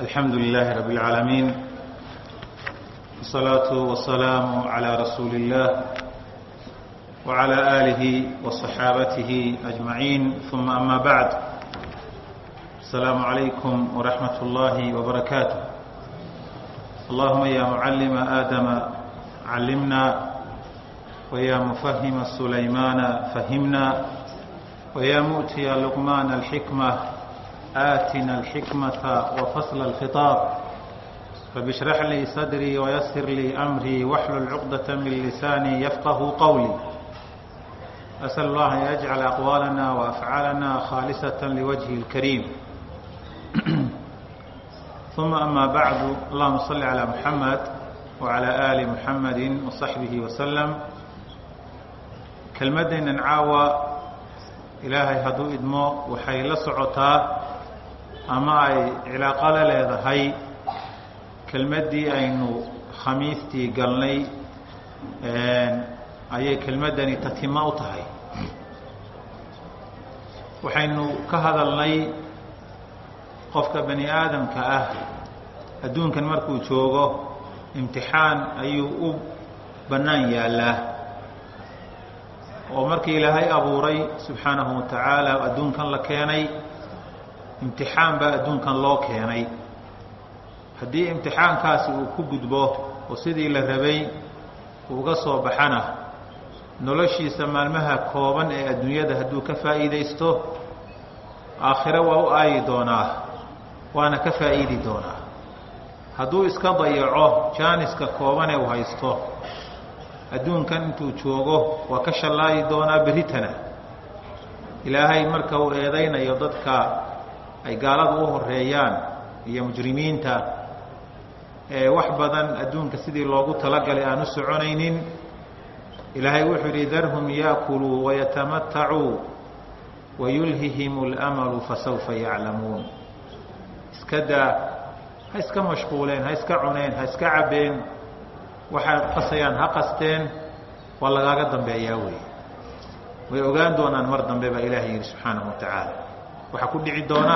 الحمد لله رب العالمين والصلاة والسلام على رسول الله وعلى آله وصحابته أجمعين ثم أما بعد السلام عليكم ورحمة الله وبركاته اللهم يا معلم آدم علمنا ويا مفهم سليمان فهمنا ويا مؤتي لقمان الحكمة آتنا الحكمة وفصل الخطاب رب اشرح لي صدري ويسر لي أمري واحلل عقدة من لساني يفقه قولي أسأل الله أن يجعل أقوالنا وأفعالنا خالصة لوجهه الكريم ثم أما بعد اللهم صل على محمد وعلى آل محمد وصحبه وسلم kelmaddaynan caawa ilaahay hadduu idmo waxay la socotaa ama ay cilaaqo la leedahay kelmaddii aynu khamiistii galnay ayay kelmaddani tatima u tahay. Waxaynu ka hadalnay qofka bani aadamka ah. Adduunkan markuu joogo imtixaan ayuu u bannaan yaallaa. Oo markii ilaahay abuuray subxaanahu wa tacaala adduunkan la keenay imtixaan baa adduunkan loo keenay. Haddii imtixaankaasi uu ku gudbo oo sidii la rabay uga soo baxana noloshiisa maalmaha kooban ee adduunyada hadduu ka faa'iidaysto aakhire waa u aayi doonaa waana ka faa'iidi doonaa. Hadduu iska dayaco jaaniska kooban ee uu haysto adduunkan intuu joogo waa ka shallaayi doonaa berritana ilaahay marka uu eedaynayo dadka ay gaaladu u horeeyaan iyo mujrimiinta ee wax badan adduunka sidii loogu talagalay aan u soconaynin ilaahay wuxuu yidhi darhum yaakuluu wayatamatacuu wayulhihim اlamalu fasawfa yaclamuun iska daa ha iska mashquuleen ha iska cuneen ha iska cabbeen waxay qasayaan ha qasteen waa lagaaga dambeeyaa weeye. Way ogaan doonaan mar dambe baa ilaahay yidhi subxaanahu wa tacaala waxaa ku dhici doona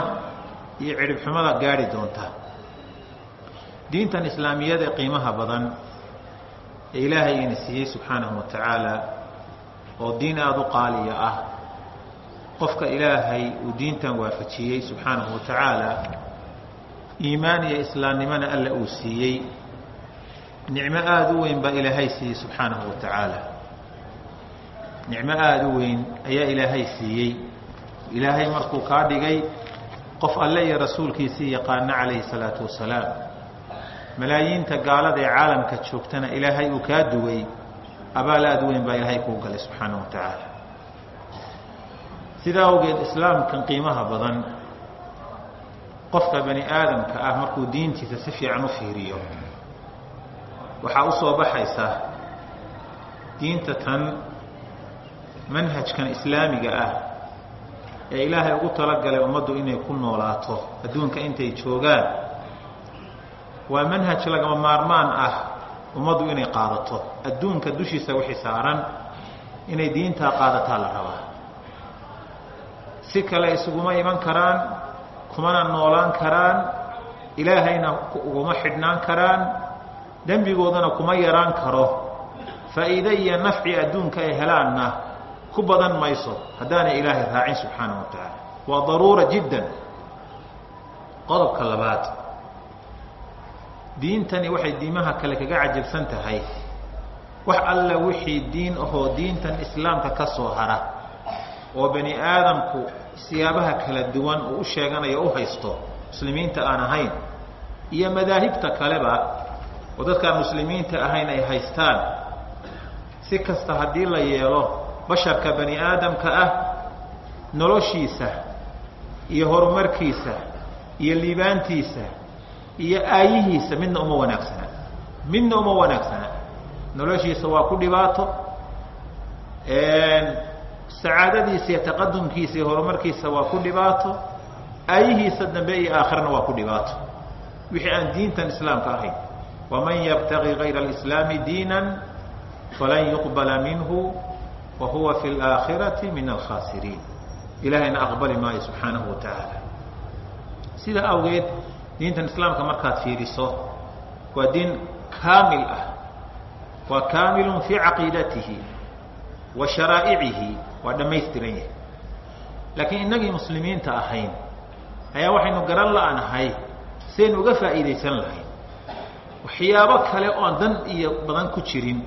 iyo cidhibxumada gaadhi doonta. Diintan islaamiyada ee qiimaha badan ee ilaahay ina siiyey subxaanahu wa tacaala oo diin aada u qaaliya ah qofka ilaahay uu diintan waafajiyey subxaanahu wa tacaala iimaan iyo islaamnimona alla uu siiyey. Nicmo aada u weyn baa ilaahay siiyey subxaanahu wa tacaala. Nicmo aada u weyn ayaa ilaahay siiyey ilaahay markuu kaa dhigay qof alle iyo rasuulkiisii yaqaano calayhi salaatu wasalaam. Malaayiinta gaalada ee caalamka joogtana ilaahay uu kaa duway abaal aada u weyn baa ilaahay kuu galay subxaanahu wa tacaala. Sidaa awgeed islaamkan qiimaha badan qofka bani aadamka ah markuu diintiisa si fiican u fiiriyo waxaa u soo baxaysa diinta tan manhajkan islaamiga ah ee ilaahay ugu talagalay ummaddu inay ku noolaato. Adduunka intay joogaan waa manhaj lagama maarmaan ah ummaddu inay qaadato. Adduunka dushiisa wixii saaran inay diintaa qaadataa la rabaa. Si kale isuguma iman karaan kumana noolaan karaan ilaahayna uguma xidhnaan karaan dembigoodana kuma yaraan karo. Faa'iide iyo nafci adduunka ay helaanna ku badan mayso. Haddaanay ilaahay raacin subxaanahu wa tacaala waa daruura jiddan. Qodobka labaad. Diintani waxay diimaha kale kaga cajabsan tahay. Wax alla wixii diin ahoo diintan islaamka ka soo hara oo bani aadamku siyaabaha kala duwan uu u sheeganayo u haysto muslimiinta aan ahayn iyo madaahibta kaleba oo dadkaan muslimiinta ahayn ay haystaan. Si kasta haddii la yeelo basharka bani aadamka ah noloshiisa iyo horumarkiisa iyo liibaantiisa iyo aayihiisa midna uma wanaagsana. Midna uma wanaagsana. Noloshiisa waa ku dhibaato sacaadadiisa iyo taqadumkiisa iyo horumarkiisa waa ku dhibaato aayihiisa dambe iyo aakhirana waa ku dhibaato. Wixii aan diintan islaamka ahayn. Waman yabtagi gayra alislaami diinan falan yuqbala minhu wa huwa fi اlaakhirati min alkhaasiriin ilaahayna aqbali maayo subxaanahu wa tacaala sidaa awgeed diintan islaamka markaad fiiriso waa diin kaamil ah waa kaamilun fii caqiidatihi wa sharaa'icihi waa dhammaystiran yahay laakiin innagii muslimiinta ahayn ayaa waxaynu garan la-nahay sidaynu uga faa'iidaysan lahayn waxyaabo kale oon dan iyo badan ku jirin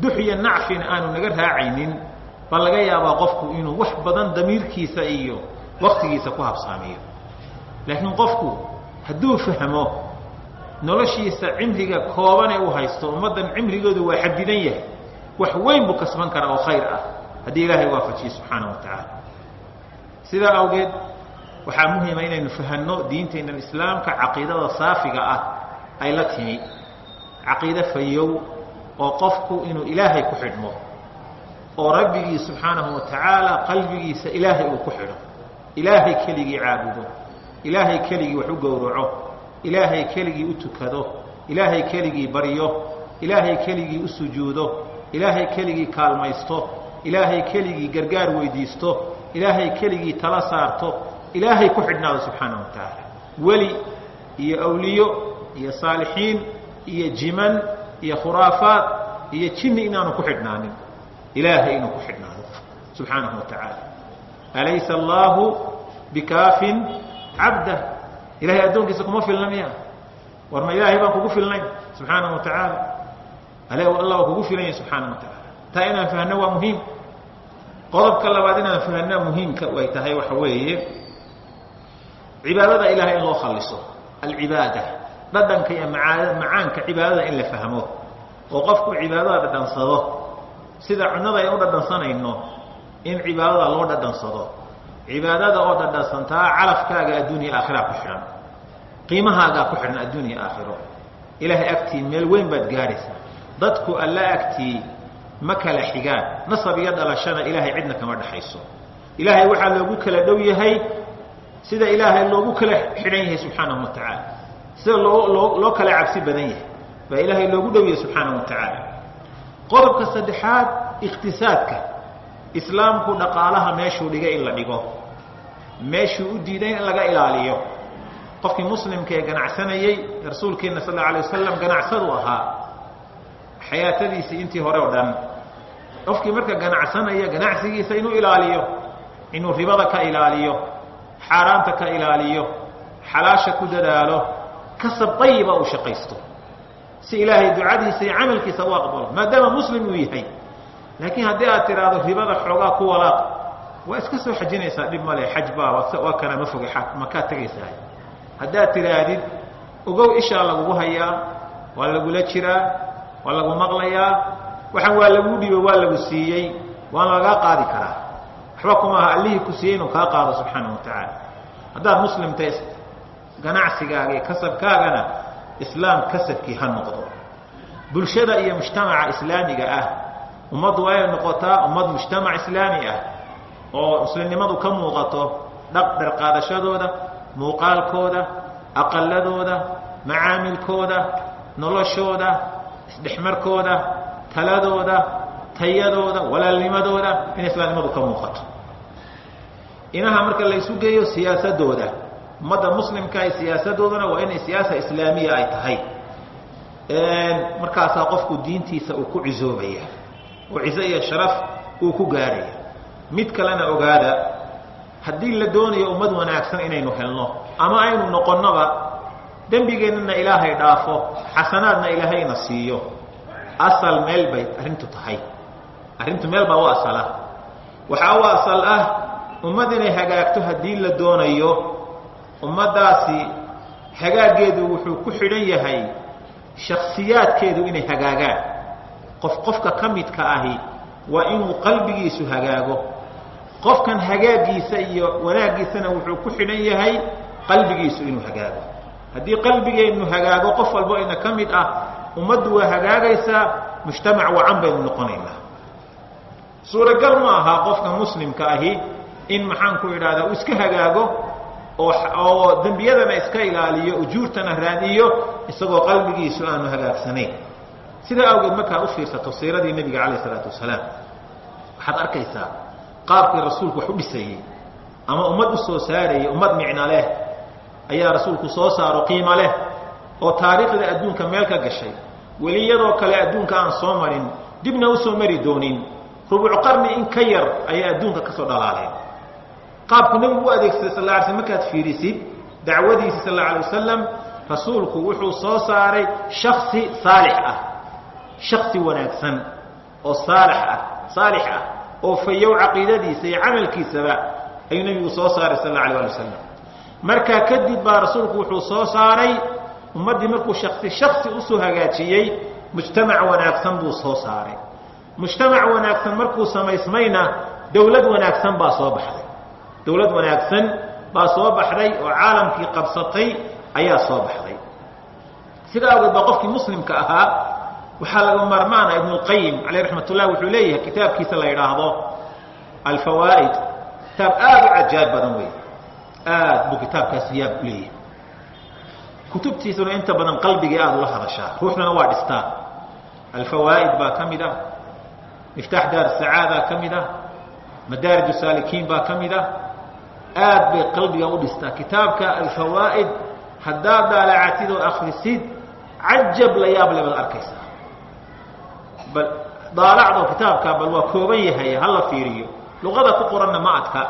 dux iyo aanu naga raacaynin baa laga yaabaa qofku inuu wax badan damiirkiisa iyo waktigiisa ku habsaamiyo. Laakiin qofku hadduu fahmo noloshiisa cimriga koobane uu haysto ummaddan cimrigoodu waa xadidan yahay wax weyn buu kasban karaa oo khayr ah. Haddii ilaahay waafajiye subxaana wa tacaala sidaa awgeed waxaa muhima inaynu fahanno diinteennan islaamka caqiidada saafiga ah ay la timi. Caqiide fayow oo qofku inuu ilaahay ku xidhmo oo rabbigii subxaanahu wa tacaala qalbigiisa ilaahay uu ku xidho. Ilaahay keligii caabudo ilaahay keligii wax u gowraco ilaahay keligii u tukado ilaahay keligii baryo ilaahay keligii u sujuudo ilaahay keligii kaalmaysto ilaahay keligii gargaar weydiisto ilaahay keligii tala saarto ilaahay ku xidhnaado subxaanahu wa tacaala. Weli iyo awliyo iyo saalixiin iyo jiman iyo khuraafaad iyo jinni inaanu ku xidhnaanin. Ilaahay inuu ku xidhnaado subxaanahu wa alaysa allaahu bikaafin cabdah ilahay addoonkiisa kuma filna war ma ilaahay baan kugu filnayn subxaanahu wa tacaala. Allah waa kugu filan yahay subxaanahu wa taa inaan fahno waa muhiim. Qodobka labaad inaan fahno muhiimka ay tahay waxa weeye cibaadada ilahay in loo khaliso alcibaada dhadhanka iyo macaanka cibaadada in la fahmo oo qofku cibaadada dhadhansado. Sida cunada ay u dhadhansanayno in cibaadada loo dhadhansado. Cibaadada oo dhadhansantaa calafkaaga adduuniya aakhira ku xidhan qiimahaagaa ku xidhan adduuniya aakhiro. Ilaahay agtii meel weyn baad gaadhaysaa dadku alla agtii ma kala xigaan. Nasab iyo dhalashana ilaahay cidna kama dhexayso ilaahay waxaa loogu kala dhow yahay sida ilaahay loogu kala xidhan yahay subxaanahu wa tacaala sida loo loo kala cabsi badan yahay. Baa ilaahay loogu dhow yahay subxaanahu wa tacaala. Qodobka saddexaad iqtisaadka islaamku dhaqaalaha meeshuu dhigay in la dhigo. Meeshuu u diiday in laga ilaaliyo. Qofkii muslimka ee ganacsanayey rasuulkeenna sal alla alay wasalam ganacsadu ahaa. Xayaatadiisii intii hore oo dhan. Qofkii marka ganacsanaya ganacsigiisa inuu ilaaliyo. Inuu ribada ka ilaaliyo. Xaaraanta ka ilaaliyo. Xalaasha ku dadaalo kasab ayiba uu shaqaysto. Si ilaahay ducadiisa iyo camalkiisa u aqbalo maadaama muslim uu yahay. Laakiin haddii aad tidhaahdo ribada xoogaa ku walaaq waa iska soo xajinaysaa dhib male xaj baa waa kana ma foge makaad tegaysaa haddaad tidhaahdid ogow ishaa lagugu hayaa waa lagula jiraa waa lagu maqlayaa waxaan waa lagu dhiibo waa lagu siiyey waana lagaa qaadi karaa. Waxba kuma aha allihii ku siiyey inuu kaa qaado subxaana wa tacaala. Haddaad muslimtay ganacsigaaga iyo kasabkaagana islaam kasabkii ha noqdo. Bulshada iyo mujtamaca islaamiga ah ummaddu waa inay noqotaa ummad mujtamac islaami ah oo muslimnimadu ka muuqato dhaq dharqaadashadooda muuqaalkooda aqaladooda macaamilkooda noloshooda isdhexmarkooda taladooda tayadooda walaalnimadooda in islaamnimadu ka muuqato. Inaha marka laysu geeyo siyaasadooda ummadda muslimka ay siyaasadoodana waa inay siyaasa islaamiya ay tahay. Markaasaa qofku diintiisa uu ku cisoobaya oo ciso iyo sharaf uu ku gaaraya. Mid kalena ogaada haddii la doonayo ummad wanaagsan inaynu helno ama aynu noqonnoba dembigeennana ilaahay dhaafo xasanaadna ilaahayna siiyo. Asal meel bay arrintu tahay. Arrintu meel baa u asala waxaa u asal ah ummad inay hagaagto haddii la doonayo ummaddaasi hagaaggeedu wuxuu ku xidhan yahay shaksiyaadkeedu inay hagaagaan. Qof qofka ka midka ahi waa inuu qalbigiisu hagaago. Qofkan hagaagiisa iyo wanaaggiisana wuxuu ku xidhan yahay qalbigiisu inuu hagaago. Haddii qalbigeennu hagaago qof walbo ina ka mid ah ummaddu waa hagaagaysaa mujtamac wacan baynu noqonaynaa. Suuragal ma aha qofka muslimka ahi in maxaan ku idhahdaa uu iska hagaago oo dembiyadana iska ilaaliyo ujuurtana raadiyo isagoo qalbigiisu aanu hagaagsanayn sidaa awgeed markaad u fiirsato siiradii nebiga calayh isalaatu wasalaam. Waxaad arkaysaa qaabkii rasuulku wax u dhisayey ama ummad u soo saarayay ummad micno leh ayaa rasuulku soo saaro qiimo leh oo taariikhda adduunka meel ka gashay. Weli iyadoo kale adduunka aan soo marin dibna u soo mari doonin. Rubuc qarni in ka yar ayay adduunka ka soo dhalaaleen qaabku nebigu u adeegsaday sal la slm markaad fiirisid dacwadiisi sal alla alay wasalam rasuulku wuxuu soo saaray shaksi saalix ah. Shaksi wanaagsan oo saalix ah saalix ah oo fayow caqiidadiisa iyo camalkiisaba ayuu nebigu soo saaray sal alla alay ali wasalam. Markaa kadib baa rasuulku wuxuu soo saaray ummaddii markuu shaksi shaksi u soo hagaajiyey mujtamac wanaagsan buu soo saaray. Mujtamac wanaagsan markuu samaysmayna dawlad wanaagsan baa soo baxday dawlad wanaagsan baa soo baxday oo caalamkii qabsatay ayaa soo baxday. Sidaa awgeed baa qofkii muslimka ahaa waxaa laga maarmaana ibnu اlqayim caleyh raxmat ullah wuxuu leeyahay kitaabkiisa la yidhaahdo alfawaa'id kitaab aada u cajaab badan wey aad buu kitaabkaasi yaab u leeyahay. Kutubtiisuna inta badan qalbigii aada ula hadashaa ruuxdana waa dhistaa. Alfawaa'id baa ka mid ah. Miftaax daar sacaada ka mid ah. Madaarij saalikiin baa ka mid ah aad bay qalbiga u dhistaa. Kitaabka alfawaa'id haddaad daalacatid oo akrisid cajab la yaab le arkaysaa. Bal daalacdo kitaabka bal waa kooban yahay hala fiiriyo. Luqada ku qoranna ma adka.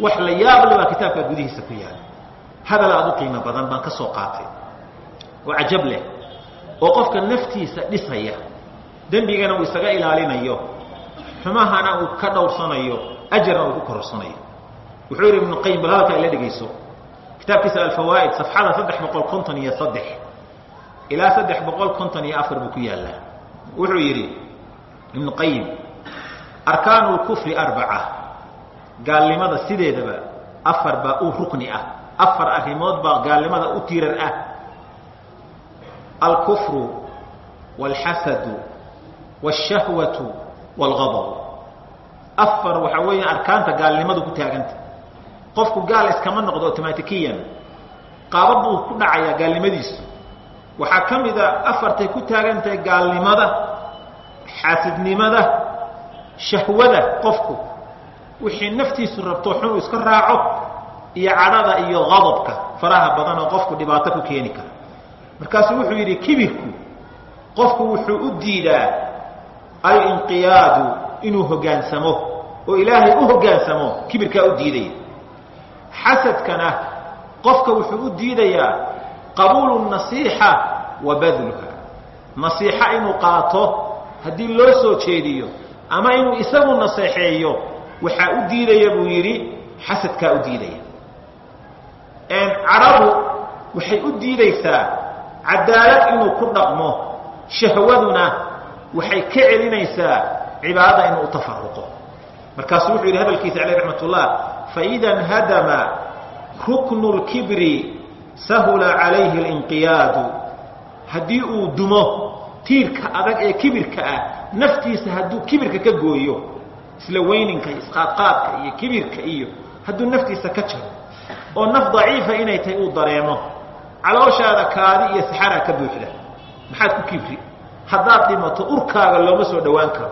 Wax la yaab le baa kitaabka gudihiisa ku yaalla hadal aada u qiimo badan baan ka soo qaatay. Oo cajab leh oo qofka naftiisa dhisaya. Dembigana uu isaga ilaalinayo. Xumahana uu ka dhowrsanayo. Ajarna uu ku kororsanayo wuxuu yidhi ibnu qayim bal hadalka ila dhegayso kitaabkiisa alfawaa'id safxada saddex boqol konton iyo saddex ilaa saddex boqol konton iyo afar buu ku yaallaa wuxuu yidhi ibnu qayim arkaanu lkufri arbaca gaalnimada sideedaba afar baa u rukni ah afar arrimood baa gaalnimada u tiirar ah alkufru wاlxasadu wاshahwatu wاlgadab afar waxaa weeya arkaanta gaalnimadu ku taaganta qofku gaal iskama noqdo automatikiyan qaabab buu ku dhacayaa gaalnimadiisu. Waxaa ka mida afartay ku taagantahay gaalnimada xaasidnimada shahwada qofku. Wixii naftiisu rabto xunuu iska raaco iyo cadhada iyo qadabka faraha badan oo qofku dhibaato ku keeni kara markaasuu wuxuu yidhi kibirku qofku wuxuu u diidaa alinqiyaadu inuu hogaansamo. Oo ilaahay u hogaansamo kibirkaa u diidaya xasadkana qofka wuxuu u diidayaa qabuulu nasiixa wa badluha. Nasiixa inuu qaato haddii loo soo jeediyo ama inuu isagu naseexeeyo waxaa u diidaya buu yidhi xasadkaa u diidaya. Cadhadu waxay u diidaysaa cadaalad inuu ku dhaqmo shahwaduna waxay ka celinaysaa cibaadada inuu u tafaruqo markaasuu wuxuu yidhi hadalkiisa caleyh raxmat ullah faida nhadama ruknu lkibri sahula calayhi alinqiyaadu haddii uu dumo tiirka adag ee kibirka ah naftiisa hadduu kibirka ka gooyo isla weyninka isqaadqaadka iyo kibirka iyo hadduu naftiisa ka jaro oo naf daciifa inay tahay uu dareemo calooshaada kaadi iyo saxaraa ka buuxda maxaad ku kibri? Haddaad dhimato urkaaga looma soo dhowaan karo.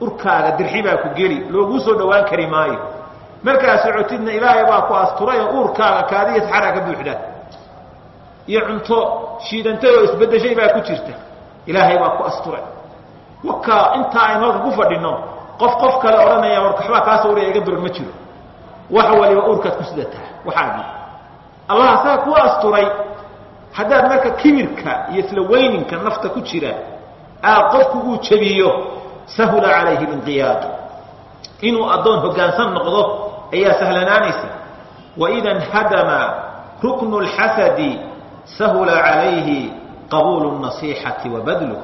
Urkaaga dirxi baa ku geli looguu soo dhowaan kari maayo markaa socotidna ilaahay baa ku asturay oo uurkaaga kaadi iyo saxaraa ka buuxda. Iyo cunto shiidantay oo isbeddeshay baa ku jirta. Ilaahay baa ku asturay. Wakaa intaa aynu halka ku fadhinno qof qof kale odhanaya war waxbaa kaa sawraya iga duran ma jiro. Wax waliba uurkaad ku sidataa waxaagii allah saa ku asturay. Haddaad marka kibirka iyo isla weyninka nafta ku jira aad qofku uu jabiyo sahula calayhi linqiyaadu inuu addoon hoggaansan noqdo ayaa sahlanaanaysa. Waida nhadama ruknu xasadi sahula calayhi qabuulu nasiixati wa badluh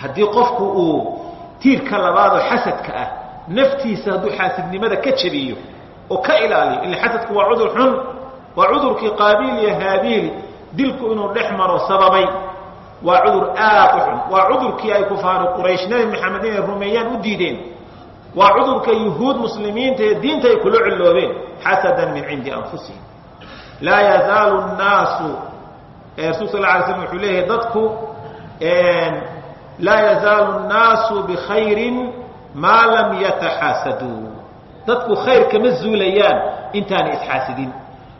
haddii qofku uu tiirka labaadoo xasadka ah naftiisa hadduu xaasidnimada ka jabiyo oo ka ilaaliyo ila xasadku waa cudur xun waa cudurkii qaabiil iyo haabiil dilku inuu dhex maro sababay waa cudur aad u xun waa cudurkii ay kufaaru quraysh nabi maxamed inay rumeeyaan u diideen waa cudurka yuhuud muslimiinta ee diinta ay kula ciloobeen xasadan min cindi anfusihim. Laa yazaalu nnaasu rasul sal alay slam wuxuu leeyahay dadku laa yazaalu nnaasu bikhayrin maa lam yataxaasaduu dadku khayr kama zuulayaan intaanay isxaasidin.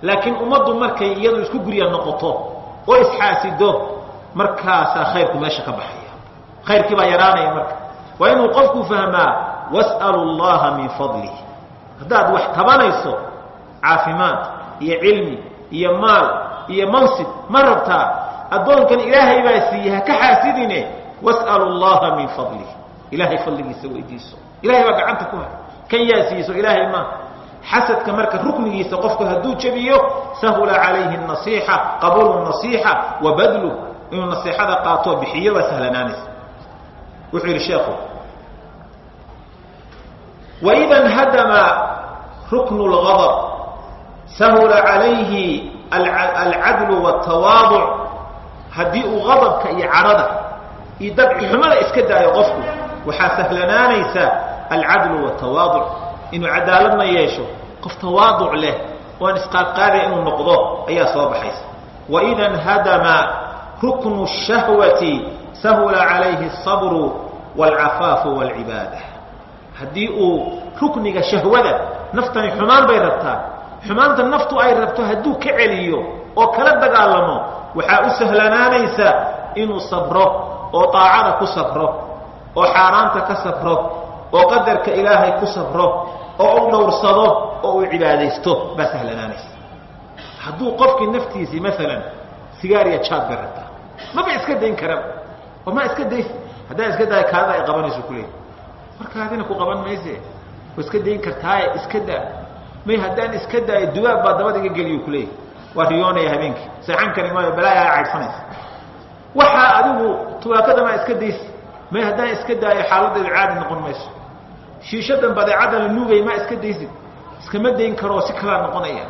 Laakiin ummaddu markay iyadu isku gurya noqoto oo isxaasido markaasaa khayrku meesha ka baxaya. Khayrkii baa yaraanaya marka. Waa inuu qofku fahmaa was'alu llaha min fadlih haddaad wax tabanayso caafimaad iyo cilmi iyo maal iyo mansib ma rabtaa addoonkan ilaahay baa siiye ha ka xaasidine? Was'alu llaha min fadlih ilaahay fadligiisa weydiiso. Ilahay baa gacanta ku hay kan yaa siiso ilaahay ma. Xasadka marka ruknigiisa qofku hadduu jebiyo sahula calayhi nasiixa qabuulu nasiixa wa inuu nasiixada qaatoo bixiyo baa sahlanaanaysa. Wuxuu yidhi sheekhu waida nhadama ruknu اlgadb sahula calayhi alcadlu wاtawaaduc haddii uu gadabka iyo cadhada iyo dabcixumada iska daayo qofku waxaa sahlanaanaysa alcadlu wاtawaaduc inuu cadaaladna yeesho qof tawaaduc leh oan isqaadqaadaya inuu noqdo ayaa soo baxaysa waida nhadama ruknu الshahwati sahula calayhi الصabru wاlcafaafu wاlcibaada haddii uu rukniga shahwada naftani xumaan bay rabtaa. Xumaanta naftu ay rabto hadduu ka celiyo oo kala dagaalamo waxaa u sahlanaanaysa inuu sabro oo daacada ku sabro oo xaaraanta ka sabro oo qadarka ilaahay ku sabro oo u dhowrsado oo uu cibaadaysto baa sahlanaanaysa. Hadduu qofkii naftiisii maalan sigaariya jaad bay rabtaa. Maba iska dayn karaba oo ma iska days haddaan iska daaya kaadada ay qabanayso kuleeya markaadina ku qaban mayse waa iska dayn kartaaye iska daa. May haddaan iska daayo dubaab baa dabada iga geliyo kuleeya waa riyoonaya habeenkii. Seexan kari maayo balaaya caydhsanaysa waxaa adigu tubaakada maa iska daysi may haddaan iska daayo xaaladdeedu caadi noqon mayso. Shiishadan badeecadan la nuugaya maa iska daysid. Iskama dayn karoo si kalaa noqonaya.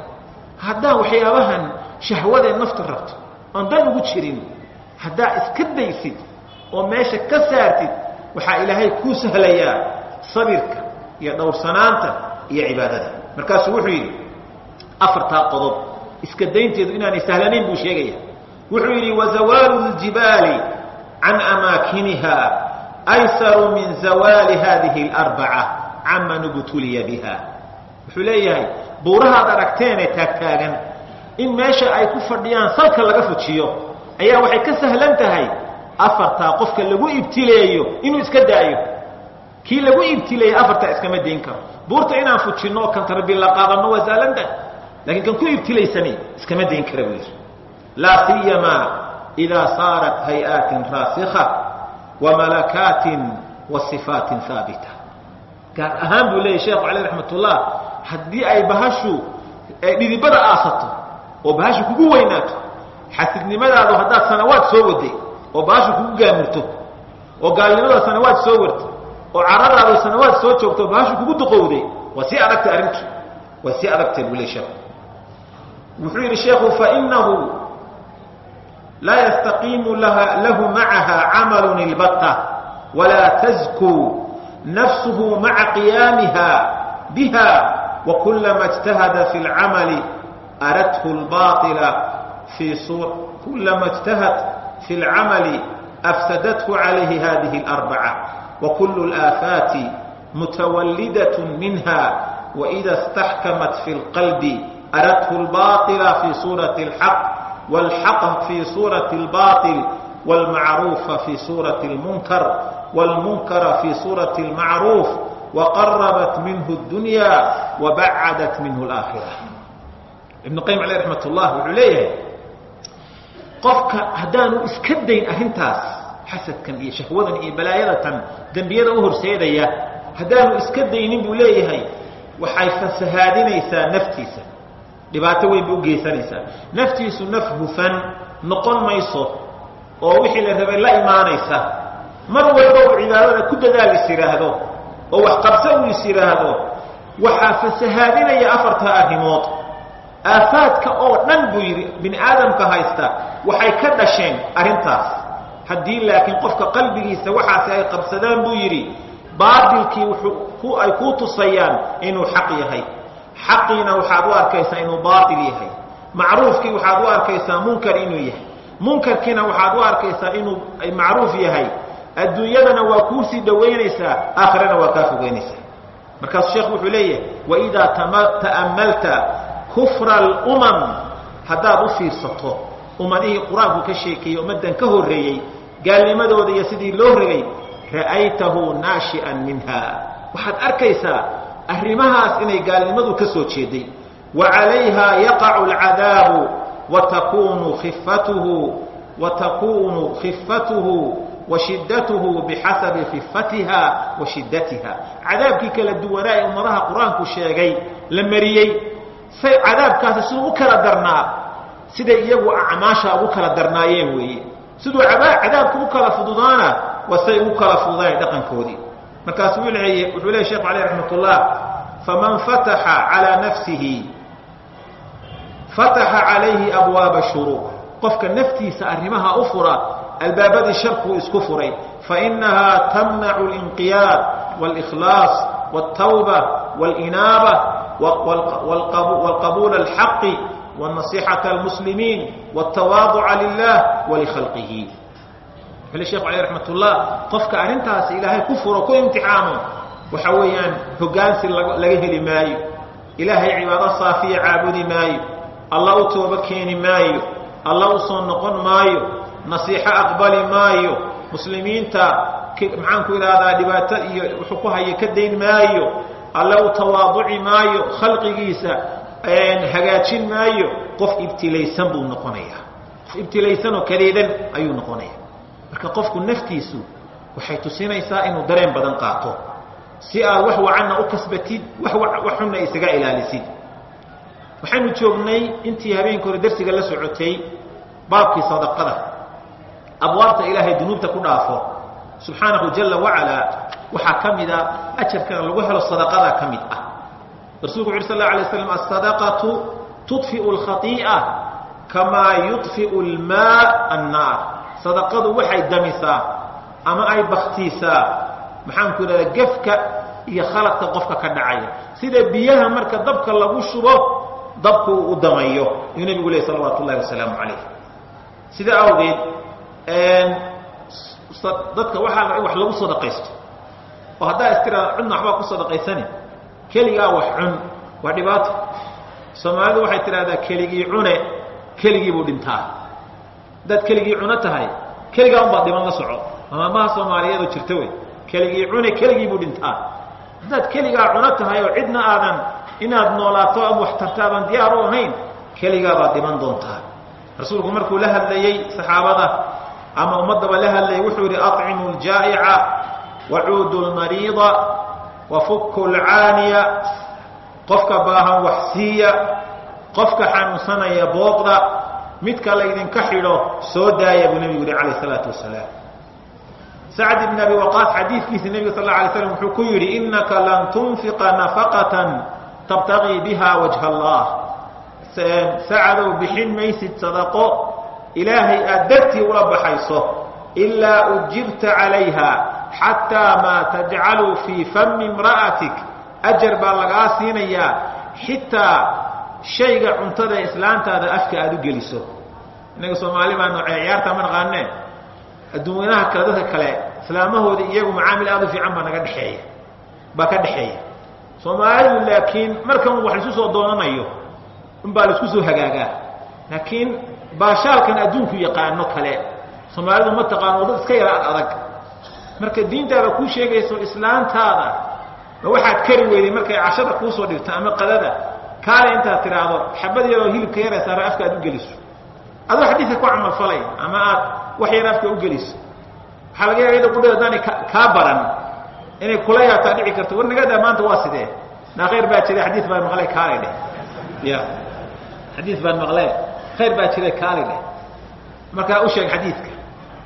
Haddaan waxyaabahan shahwadee naftu rabto oon dan ugu jirin haddaa iska daysid oo meesha ka saartid waxaa ilaahay kuu sahlayaa sabirka iyo dhowrsanaanta iyo cibaadada. Markaasuu wuxuu yidhi afartaa qodob iska daynteedu inaanay sahlanayn buu sheegaya wuxuu yidhi wazawaalu ljibaali can amaakiniha aysaru min zawaali hadihi اlarbaca caman ubtuliya biha. Wuxuu leeyahay buurahaad aragteenee taagtaagan in meesha ay ku fadhiyaan salka laga fujiyo ayaa waxay ka sahlan tahay afartaa qofka lagu ibtileeyo inuu iska daayo. Kii lagu ibtileeyey afartaa iskama dayn karo. Buurta inaan fujinno oo kantarbil la qaadanno waa saalanta lakiin kan ku ibtilaysani iskama dayn kara buu yidhi. Laa siyama idaa saarat hay'aatin raasikha wa malakaatin wa sifaatin haabita gaar ahaan buu leeyahy sheekhu caleyh raxmat ullah haddii ay bahashu dhidibada aasato oo bahashu kugu weynaato xasidnimadaadu haddaad sanawaad soo waday oo baashu kugu gaamurto oo gaalnimada sanawaad soo warto oo caradaadu sanawaad soo joogto oo baashu kugu duqowday waa sii adagta arrintu waa sii adagta buu wuxuu yidhi sheekhu fainahu laa yastaqiimu lahu macaha camalu ilbatta walaa tazkuu nafsuhu maca qiyaamiha biha wakulama ijtahada fi lcamali arathu lbaila fii suur kulama ijtahad fi اlcamali afsadathu calayhi hadihi اlarbaca wakulu اlaafaati mutawallidaة minha waإida اstaxkamat fi اlqalbi aradhu اlbaطila fi suuraةi اlxaq wاlxaq fi suuraةi اlbaطil wاlmacruufa fi suuraةi اlmunkar wاlmunkara fi suuraةi اlmacruuf waqarabat minhu اdunya wabacadat minhu اlaakhira ibnu qayim aleyh raxmat ullah wuxuu leeyahay qofka haddaanu iska dayn arrintaas xasadkan iyo shahwadan iyo balaayadatan dembiyada u horseedaya haddaanu iska daynin buu leeyahay waxay fasahaadinaysaa naftiisa. Dhibaato weyn bay u geysanaysaa. Naftiisu naf hufan noqon mayso oo wixii la rabay la imaanaysa mar walba uu cibaadada ku dadaal is yidhaahdo oo wax qabso uu is yidhaahdo waxaa fasahaadinaya afartaa arrimood aafaadka oo dhan buu yidhi bini aadamka haysta waxay ka dhasheen arrintaas. Haddii laakiin qofka qalbigiisa waxaasi ay qabsadaan buu yidhi baatilkii wuxuu ay kuu tusayaan inuu xaq yahay. Xaqiina waxaad u arkaysaa inuu baatil yahay. Macruufkii waxaad u arkaysaa munkar inuu yahay. Munkarkiina waxaad u arkaysaa inuu macruuf yahay. Adduunyadana waa kuusii dhowaynaysaa aakhirana waa kaa fogeynaysaa markaasuu sheekhu wuxuu leeyahay waidaa ta'ammalta kufra alumam. Haddaad u fiirsato ummadihii qur'aanku ka sheekeeyey ummaddan ka horreeyey gaalnimadooda iyo sidii loo ragay ra'aytahu naashi'an minha. Waxaad arkaysaa arrimahaas inay gaalnimadu ka soo jeeday. Wa calayha yaqacu alcadaabu wa takunu khifatuhu wa takunu khifatuhu wa shiddatuhu bixasabi khifatiha wa shiddatiha. Cadaabkii kala duwanaa ee ummadaha qur'aanku sheegay la mariyey say cadaabkaasi siduu u kala darnaa siday iyagu acmaasha ugu kala darnaayeen weeye siduu cadaabku u kala fududaana waa say ugu kala fududaayeen dhaqankoodii markaasuu leeyay wuxuu leeyay sheekhu aleyh raxmat ullah faman fataxa calaa nafsihi fataxa calayhi abwaaba shuruuc qofka naftiisa arrimaha u fura albaabadii sharkuu isku furay fainahaa tamnacu اlinqiyaad wاlإkhlaas wاltawba wاlinaaba wاlqabuula اlxaqi wالنaصيxaةa اlmuslimiin wالtawaaduca lilah walikhalqihi wuxuu le sheekhu aleyh raxmat ullah qofka arrintaasi ilaahay ku furo ku imtixaamo waxa weeyaan hoggaansi laga heli maayo ilaahay cibaado saafiya caabudi maayo alla u toobo keeni maayo alla u soo noqon maayo nasiixo aqbali maayo muslimiinta maxaanku idhahdaa dhibaato iyo wuxuu ku haya ka dayn maayo alle u tawaaduci maayo khalqigiisa hagaajin maayo qof ibtilaysan buu noqonayaa qof ibtilaysanoo kadeedan ayuu noqonaya. Marka qofku naftiisu waxay tusinaysaa inuu dareen badan qaato. Si aad wax wacanna u kasbatid wax isaga ilaalisid. Waxaynu joognay intii habeenka hore darsiga la socotay baabkii sadaqada. Abwaabta ilaahay dunuubta ku dhaafo subxaanahu jala wacalaa waxaa ka mida ajarkana lagu helo sadaqadaa ka mid ah. Rasuulku wuxu sal la alay slam asadaqatu tudfiu alkhai'a kamaa yudfiu lmaa annaar. Sadaqadu waxay damisaa ama ay baktiisaa maxaanku idhahdaa gefka iyo khaladka qofka ka dhacaya. Sida biyaha marka dabka lagu shubo dabku uu u damayo. Yuu nebigu ley salawaatu ullahi wasalaamu calayh. Sida awgeed dadka waxaa wax lagu sadaqaysto. Oo haddaa istiraada cudna waxbaa ku sadaqaysani. Keligaa wax cun waa dhibaato. Soomaalidu waxay tidhahdaa keligii cune keligii buu dhintaa. Haddaad keligii cuno tahay keligaa unbaad dhiman la soco. Amaamaha soomaaliyeedoo jirta wey keligii cune keligii buu dhintaa. Haddaad keligaa cuno tahay oo cidna aadan inaad noolaato ama wax tarta aadan diyaar u ahayn keligaabaad dhiman doontaa. Rasuulku markuu la hadlayey saxaabada ama ummaddaba la hadlay wuxuu yidhi acimu ljaa'ica wacuudu lmariida wafuku lcaaniya qofka baahan wax siiya qofka xanuunsanaya booqda midka laydinka xidho soo daaya buu nebigu yihi calayh salaatu wasalaam. Sacd ibn abi waqaas xadiidkiisa nebiga sal alla alay slam wuxuu ku yidhi innaka lan tunfiqa nafaqatan tabtagii biha wajha allah. Sacadow bixin maysid sadaqo ilaahay aad dartii ula baxayso ilaa ujibta calayha xataa maa tajcalu fii fami imra'atik. Ajar baa lagaa siinayaa xitaa shayga cuntada islaantaada afka aada u geliso. Innaga soomaali baa noocee ciyaartaa ma naqaanee? Adduunyanaha kale dadka kale islaamahooda iyagu macaamil aada u fiican baa naga dhexeeya baa ka dhexeeya. Soomaalidu laakiin markan wax laisu soo doonanayo unbaa la isku soo hagaagaa. Laakiin baashaalkan adduunku yaqaano kale. Soomaalidu ma taqaano dad iska yara ad adag. Marka diintaada kuu sheegayso islaantaada ma waxaad kari weyday markay cashada kuusoo dhigto ama qadada. Kaale intaad tidhaahdo xabad yaroo hilibka yara saara afka aad u geliso. Adoo xadiidka ku camalfalay ama aad wax yar afka u geliso. Waxaa laga yaaba iyada qudhada kaa baran. Inay kula yaataa dhici karto war nagadaa maanta waa sidee? Naa khayr baa jira xadiid baan maqlay kaalay dheh ya xadiid baan maqlee khayr baa jira kaali leh markaa u sheeg xadiidka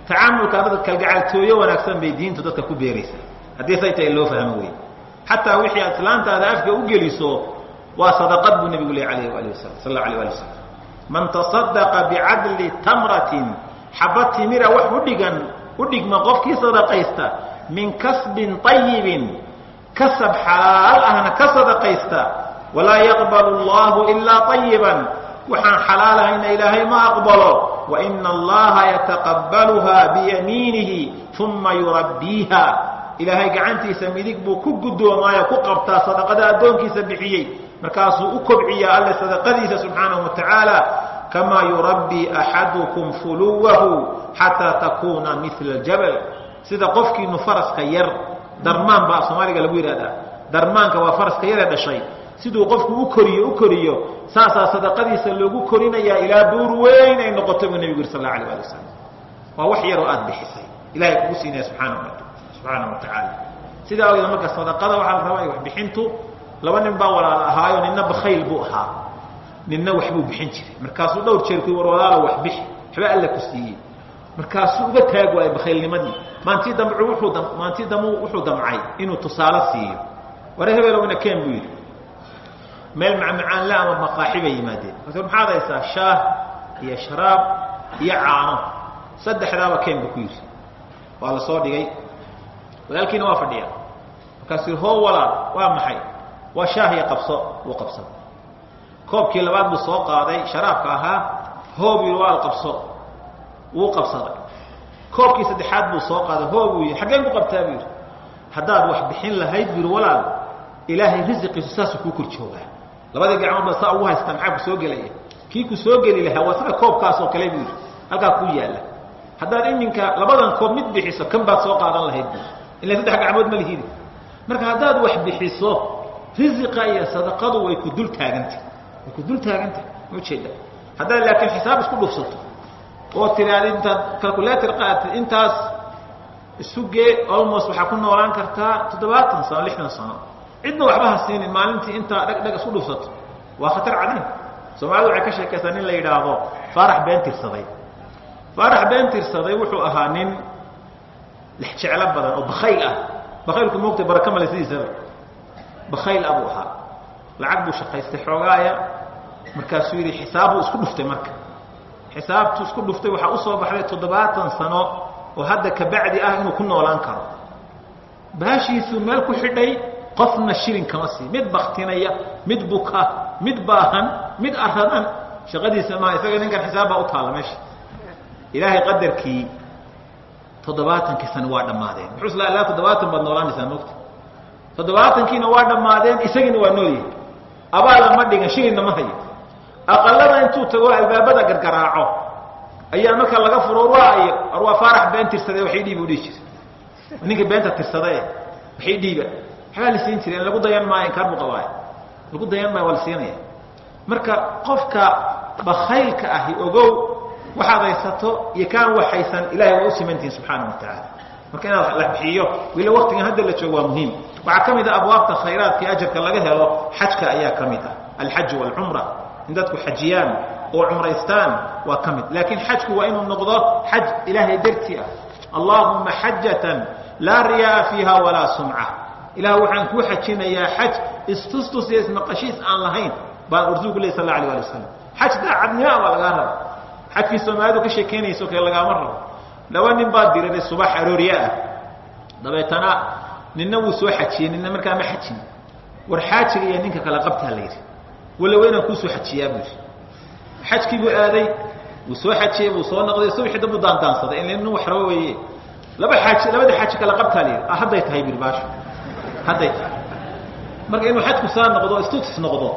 tacaamulka dadka kalgacaltooyo wanaagsan bay diintu dadka ku beeraysaa haddii say tahay loo fahmo wey xataa wixii islaantaada afka u geliso waa sadaqad buu nebigu leh alayh waali wasalam sal alla alah wasalam man tasadaqa bicadli tamratin xaba timira wax u dhigan u dhigma qofkii sadaqaysta min kasbin ayibin kasab xalaal ahna ka sadaqaysta walaa yaqbalu allahu ilaa ayiban waxaan xalaalahayna ilaahay ma aqbalo. Waina allaha yataqabbaluha biyamiinihi uma yurabbiiha. Ilaahay gacantiisa midig buu ku gudoomaayo ku qabtaa sadaqada addoonkiisa bixiyey. Markaasuu u kobciyaa alle sadaqadiisa subxaanahu watacaala kamaa yurabbii axadukum fuluwahu xataa takuuna mila aljabal sida qofkiinu faraska yar darmaan baa soomaaliga lagu yidhahdaa darmaanka waa faraska yaree dhashay siduu qofku u koriyo u koriyo saasaa sadaqadiisa loogu korinayaa ilaa buur weyn ay noqoto buu nebigu yiri sal alla alay ali wasalam waa wax yaroo aada bixisay. Ilahay kugu siinaya subxaana subxaanahu wa tacaala. Sidaa awgeed marka sadaqada waxaa la rabaa waxbixintu laba nin baa walaala ahaayo ninna bakhayl buu ahaa. Ninna waxbuu bixin jiray. Markaasuu dhowr jeer ku war walaalo wax bixi waxba alla ku siiyey. Markaasuu uga taag waayay bakhaylnimadii maantii dambe wuxuu dam maantii dambe wuxuu damcay inuu tusaale siiyo. Ware hebelowna keen buu yidhi meel macmacaan la ama maqaaxi bay yimaadeen. Marka maxaad haysaa shaah iyo sharaab iyo caano. Saddexdaaba keen buu ku yidhi. Waa la soo dhigay. Walaalkiina waa fadhiya markaasuu yidhi hoo walaal waa maxay? Waa shaah iyo qabso wuu qabsaday koobkii labaad buu soo qaaday sharaabka ahaa hoob yidhi waa qabso. Wuu qabsaday. Koobkii saddexaad buu soo qaaday hoo buu yidhi xaggeen ku qabtaa buu yidhi. Haddaad wax bixin lahayd yidhi walaal ilaahay risiqiisu saasuu kuu kor labadii gacmood ba saa ugu haystaa maxaa ku soo gelaya? Kii ku soo geli lahaa waa sida koobkaas oo kale buu yidhi halkaa ku yaalla. Haddaad iminka labadan koob mid bixiso kan baad soo qaadan lahayd buu ila saddex gacmood ma lihidi. Marka haddaad wax bixiso risiqa iyo sadaqadu way ku dul taagantah way ku dul taagantah ma ujeeda haddaad laakiin xisaab isku dhufsato oo tiraada intaad calculator qaatid intaas isugee almost waxaa ku noolaan kartaa toddobaatan sano lixdan sano cidna waxba ha siinin maalintii intaa dhag dhag isku dhufsato. Waa khatar cadiim soomaalida waxay ka sheekaysaa nin la yidhaahdo faarax been tirsaday. Faarax been tirsaday wuxuu ahaa nin lex jeclo badan oo bakhayl ah. Bakhaylku moogtay baraka male sidiisaba. Bakhayl ah buu ahaa. Lacag buu shaqaystay xoogaaya. Markaasuu yidhi xisaabbuu isku dhuftay marka. Xisaabtu isku dhuftay waxaa u soo baxday toddobaatan sano oo hadda kabacdi ah inuu ku noolaan karo. Baashiisuu meel ku xidhay qofna shilin kama sii mid baktinaya mid buka mid baahan mid aradan shaqadiisa maa isaga ninkan xisaab baa u taalla meesha. Ilaahay qadarkii toddobaatankii sano waa dhammaadeen. Muxuu isla ilaa toddobaatan baad noolaanaysaa mogta toddobaatankiina waa dhammaadeen isagiina waa noolyahay abaala ma dhigan shilinna ma hayo. Aqalada intuu tago albaabada gargaraaco. Ayaa marka laga furo waayo ar waa faarax been tirsadee waxay dhiiba udhihi jira ninka beenta tirsadae waxay dhiiba waxbaa la siin jireen lagu dayan maayo inkaar buu qabaayo lagu dayan maayo waa la siinaya. Marka qofka bakaylka ahi ogow waxaad haysato iyo kaan waxaysan ilahay waa u simantihin subxaana wa tacaala. Marka inaad la bixiyo wila waktigan hadda la joogo waa muhiim. Waxaa ka mid ah abwaabta khayraadka ajarka laga helo xajka ayaa ka mid ah. Alxaju walcumra in dadku xajiyaan oo cumraystaan waa ka mid. Laakiin xajku waa inuu noqdo xaj ilaahay dartii ah. Allahuma xajatan laa riyaaa fiiha walaa sumca ilaah waxaan kuu xajinayaa xaj istustus iyo ismaqashiis aan lahayn baan rasuulku leh sal la alay ali wasalam xaj daacadnimoa baa lagaa raba xajkii soomaalidu ka sheekeynayso kale lagaama rabo? Laba nin baa diraday subax aroorye ah. Dabeetana ninna wuu soo xajiyey ninna markaa ma xajin. War xaajiga iyo ninka kala qabtaa la yidhi. Walow inaan kuusoo xajiyaa buu yidhi. Xajkii buu aaday wuu soo xajiyey buu soo noqday subxii dambuu daandaansaday. In nin wax rabo weeye. Laba xaaji labada xaaji kala qabtaa la yidhi. Ah hadday tahay buri baasho hadday tahay. Marka inuu xajku saa noqdo istutis noqdo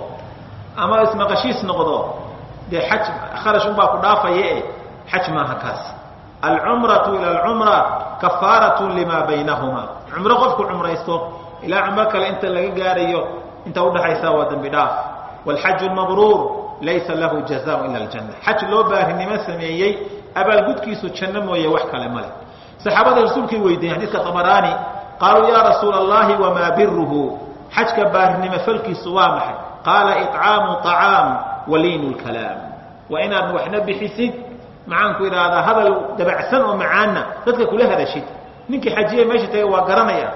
ama ismaqashiis noqdo dee xaj kharash unbaa ku dhaafaye xaj maaha kaas. Alcumratu ila alcumra kafaaratun lima baynahuma. Cumro qofku cumraysto ilaa cumro kale inta laga gaarayo inta udhaxaysaa waa dembi dhaaf. Waalxaju lmabruur laysa lahu jazaa ila aljanna. Xaj loo baarinimo sameeyey abaalgudkiisu janno mooye wax kale male saxaabada rasuulkay weydiiyeen xadiiska abaraani qaaluu ya rasuula allahi wamaa biruhu xajka baarinimo falkiisu waa maxay qaala iطcaamu طacaam waliinu lkalaam waa inaad waxna bixisid maxaanku idhaahdaa hadal dabacsan oo macaana dadka kula hadashid ninkii xajiye meesha tagay waa garanaya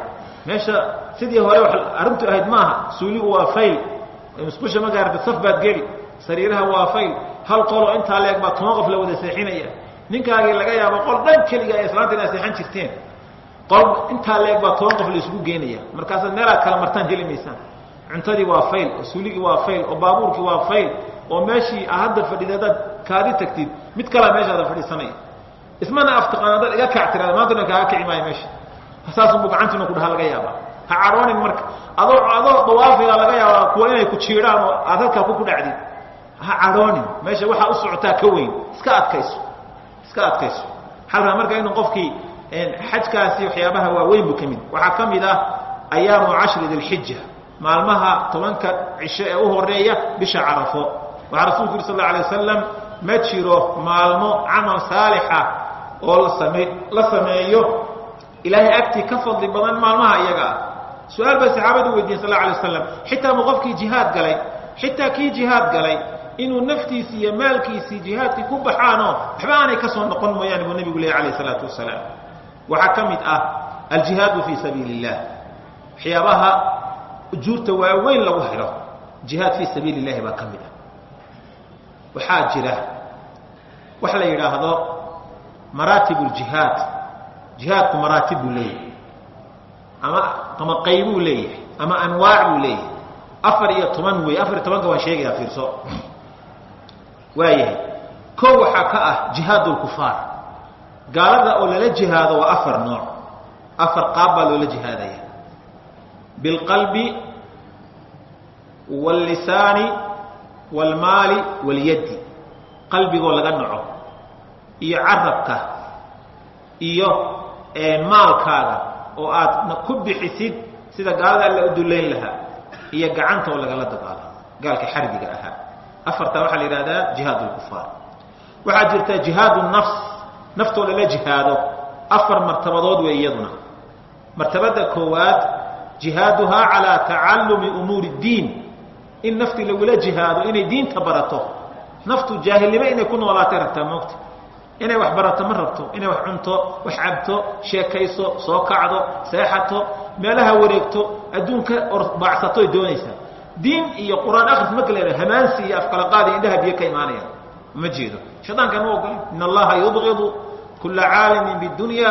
meesha sidii hore arrintu ahayd maaha suuligu waa fayl musqusha ma gaarta saf baad geli sariiraha waa fayl hal qolo intaa leeg baa toban qof la wada seexinaya ninkaagii laga yaabo qol dhan keliga ay islaanta inaad seexan jirteen qol intaa leeg baa toban qof la isugu geenaya. Markaasaad meelaad kala martaan heli maysaan cuntadii waa fayl oo suuligii waa fayl oo baabuurkii waa fayl oo meeshii hadda fadhida hadaad kaadi tagtid mid kalaa meeshaada fadhiisanaya. Ismana aftaqaan haddaad iga kac tiraada maantana kaaga kici maayo meesha. Saasunbu gacantiinu ku dhaha laga yaabaa. Ha cadhoonin marka. Adoo adoo dawaafila laga yaabaa kuwa inay ku jiidhaan oo aad halkaa ku ku dhacdid. Ha cadhoonin meesha waxaa u socotaa ka weyn. Iska adkayso. Iska adkayso. Xalkaa marka inuu qofkii xajkaasi waxyaabaha waaweyn buu ka mid waxaa ka mid ah ayaamu cashri dilxija maalmaha tobanka cisho ee u horreeya bisha carafo. Waxaa rasulku yuri sal la alay wasalam ma jiro maalmo camal saalixa oo lasame la sameeyo. Ilaahay agtii ka fadli badan maalmaha iyaga ah. Su'aal bay saxaabadu weydiyen sal la alay waslam xitaa ma qofkii jihaad galay? Xitaa kii jihaad galay? Inuu naftiisii iyo maalkiisii jihaadkii ku baxaanoo? Waxba aanay ka soo noqon mooyaane buu nebigu leeyay alayh isalaatu wasalaam waxaa ka mid ah aljihaadu fii sabiili illah waxyaabaha ujuurta waaweyn lagu helo jihaad fii sabiili illahi baa ka mid ah. Waxaa jira wax la yidhaahdo maraatib ljihaad jihaadku maraatib buu leeyahay. Ama ama qaybuu leeyahay. Ama anwaac buu leeyahay. Afar iyo toban wey. Afar iyo tobanka waan sheegayaa fiirso. Waayahay kow waxaa ka ah jihaad lkufaar gaalada oo lala jihaado waa afar nooc. Afar qaab baa loola jihaadaya. Bilqalbi wاllisaani wاlmaali walyaddi. Qalbigoo laga naco iyo carabka iyo maalkaaga oo aad ku bixisid sida gaalada alla u dullayn lahaa iyo gacanta oo lagala dagaalamo gaalka xarbiga ahaa. Afartaa waxaa la yidhahdaa jihaad waxaa jirta jihaad nafs naftoo lala jihaado afar martabadood wey iyaduna. Martabada koowaad jihaaduhaa calaa tacallumi umuuri اdiin in naftii lagula jihaado inay diinta barato. Naftu jaahilnimo inay ku noolaatay rabtaa moogta inay wax barato ma rabto. Inay wax cunto wax cabto sheekayso soo kacdo seexato meelaha wareegto adduunka orbaacsato ay doonaysaa. Diin iyo qur'aan akris marka la hamaansi iyo afkalaqaadi indhaha biyo ka imaanayaan ma jeedo shaydaankan ma ogolin in allaha yubqidu kula caalimin bidunya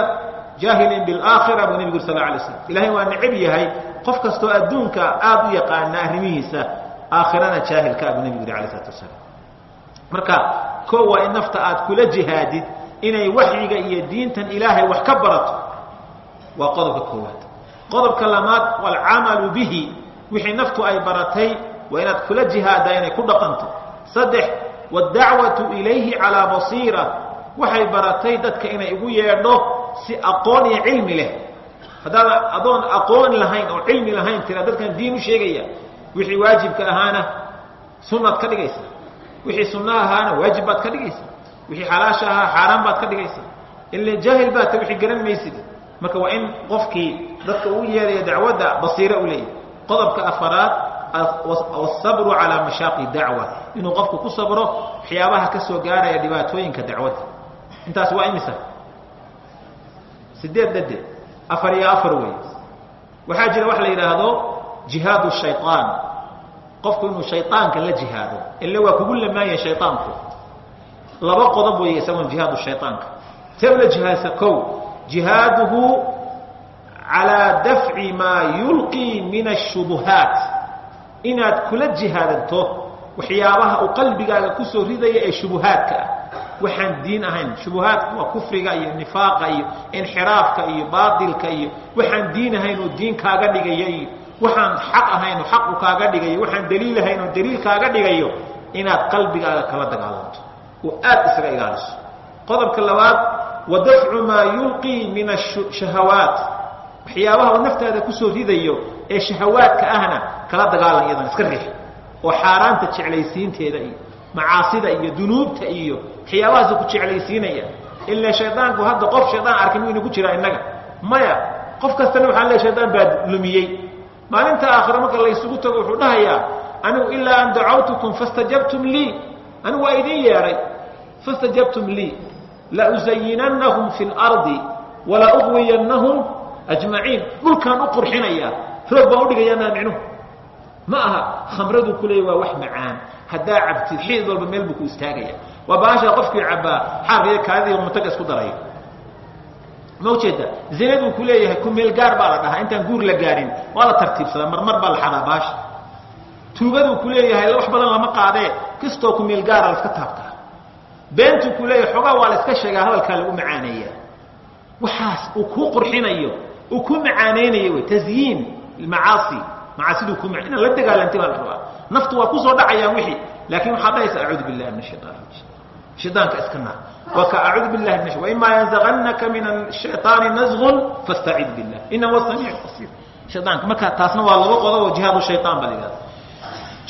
jaahilin bilaakhira buu nebigu uri sal alay slam ilahay waa necab yahay. Qof kastoo adduunka aada u yaqaana arrimihiisa aakhirana jaahilka buu nebigu yuri alay slatu wasalaam marka koo waa in nafta aad kula jihaadid inay waxyiga iyo diintan ilaahay wax ka barato. Waa qodobka koowaad. Qodobka lamaad waalcamalu bihi. Wixii naftu ay baratay waa inaad kula jihaaddaa inay ku dhaqanto. Saddex waddacwatu ilayhi calaa basiira waxay baratay dadka inay ugu yeedho si aqoon iyo cilmi leh haddaad adoon aqoon lahayn oo cilmi lahayn tira dadkan diin u sheegaya wixii waajibka ahaana sunnaad ka dhigaysa wixii sunna ahaana waajib baad ka dhigaysa wixii xalaasha ahaa xaaraan baad ka dhigaysa ila jaahil baata wixii garan maysid marka waa in qofkii dadka uu yeelaya dacwadda basiire u leeyahy qodobka afaraad sabru calaa mashaaqi dacwa inuu qofku ku sabro waxyaabaha ka soo gaaraya dhibaatooyinka dacwadda intaas waa imisa sideed dade afar iyo afar wey waxaa jira wax la yidhaahdo jihaadu shayaan qofku inuu shayaanka la jihaado ila waa kugu lamaanya shayaanku laba qodob wey isagun jihaadu shayaanka tebla jihaadsa o jihaaduhu calaa dafci maa yulqii min ashubuhaat inaad kula jihaadanto waxyaabaha uu qalbigaaga ku soo ridaya ee shubuhaadka ah. Waxaan diin ahayn shubuhaadka waa kufriga iyo nifaaqa iyo inxiraafka iyo baatilka iyo waxaan diin ahayn oo diin kaaga dhigaya iyo waxaan xaq ahayn oo xaqu kaaga dhigayo waxaan daliil ahayn oo daliil kaaga dhigayo. Inaad qalbigaaga kala dagaalanto oo aad isaga ilaaliso. Qodobka labaad wa dafcu maa yulqii min ashahawaat waxyaabaha uu naftaada ku soo ridayo ee shahawaadka ahna kala dagaalan iyadan iska riix oo xaaraanta jeclaysiinteeda iyo macaasida iyo dunuubta iyo waxyaabahaas ku jeclaysiinaya. Ila shaydaanku hadda qof shaydaan arkin wayna ku jiraa innaga. Maya qof kastana waxaa le shaydaan baa lumiyey. Maalinta aakhira marka la isugu tago wuxuu dhahayaa anigu ilaa an dacawtukum fastajabtum lii. Anigu waa idin yeedhay fastajabtum lii lausayinannahum fi اlardi wala uqwiyannahum ajmaciin dhulkaan u qurxinayaa roog baan udhigayaa maa micnuhu ma aha khamradu kuleeya waa wax macaan haddaa cabtid xiid walba meel buu ku istaagaya waa baasha qofkii cabbaa xaarkiyo kaadii muntaga isku daray ma ujeeda zinaduu ku leeyahay gaar baa la dhahaa intaan guur la gaarin waa la tartiibsadaa marmar baa la xadaa baasha tuugaduu ku wax badan lama qaadee kastoo ku meel gaara la iska taabtaa beentuu ku leeyahay waa la iska sheegaa hadalkaa lagu macaaneeyaa waxaas uu kuu qurxinayo uu ku macaanaynaya wy tasyiin macaasi macaasidu ku ma inaad la dagaalantay baa la rabaa. Naftu waa ku soo dhacayaan wixii laakiin waxaad dhahaysa acuudu billahi min shaytaan rajiim. Shaydaanka iska naar waa ka acuudu billahi min waima yanzaqannaka min ashaytaani nazgun fastaciid billah ina huwa samiicu basiir. Shaydaanka marka taasna waa laba qodob oo jihaadu shaytaan baa la yidhahda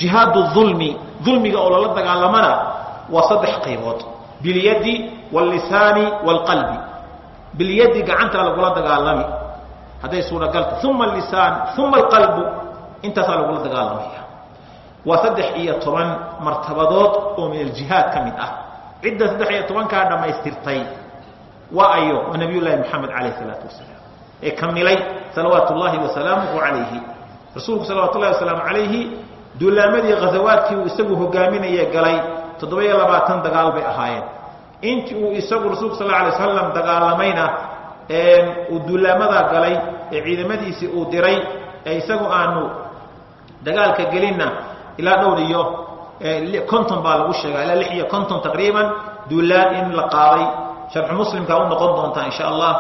jihaadu ulmi dulmiga oo lala dagaalamana waa saddex qaybood. Bilyadi wاllisaani wاlqalbi bilyadi gacanta lagula dagaalami hadday suuragalta uma lisaan uma alqalbu. Intaasaa lagula dagaalamaya waa saddex iyo toban martabadood oo min aljihaad ka mid ah. Cidda saddex iyo tobankaa dhammaystirtay waa ayo waa nabiy moxamed calayh isalaatu wasalaam. Ee kamilay salawaatu ullaahi wasalaamuhu calayhi. Rasuulku salawatu llahi wasalaamu calayhi duulaamadii ghazawaadkii uu isagu hogaaminaye galay toddoba-iyo labaatan dagaal bay ahaayeen. Intii uu isagu rasuulku sal alay wasalam dagaalamayna uu duulaamadaa galay ee ciidamadiisii uu diray ee isagu aanu dagaalka gelinna ilaa dhowr iyo konton baa lagu sheegaa ilaa lix iyo konton taqriiban duulaan in la qaaday. Sharxu muslimka u noqon doontaa insha allah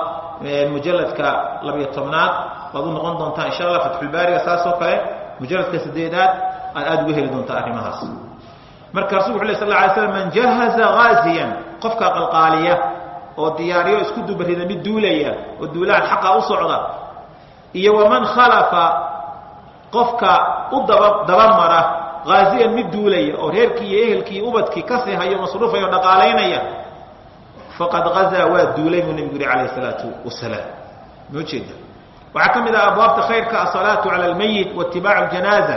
mujaladka labiyo tobnaad baad u noqon doontaa insha allah fatxulbaariga saas oo kale mujaladka saddeedaad aad aada uga heli doontaa arrimahaas. Marka rasulku wuxu lay sal lla alay slam man jahaza ghaasiyan qofka qalqaaliya oo diyaariyo isku dubarida mid duulaya oo duulahan xaqa u socda. Iyo waman khalafa qofka u daba dabamara haaziyan mid duulaya oo reerkii iyo ehelkii ubadkii ka seehayo masruufayo o dhaqaalaynaya faqad hazaa waa duulay buu nebigu yihi calayh salaatu wasalaam. Ma ujeeda waxaa ka mid ah abwaabta khayrka asalaatu cala almayit waitibaacu janaaza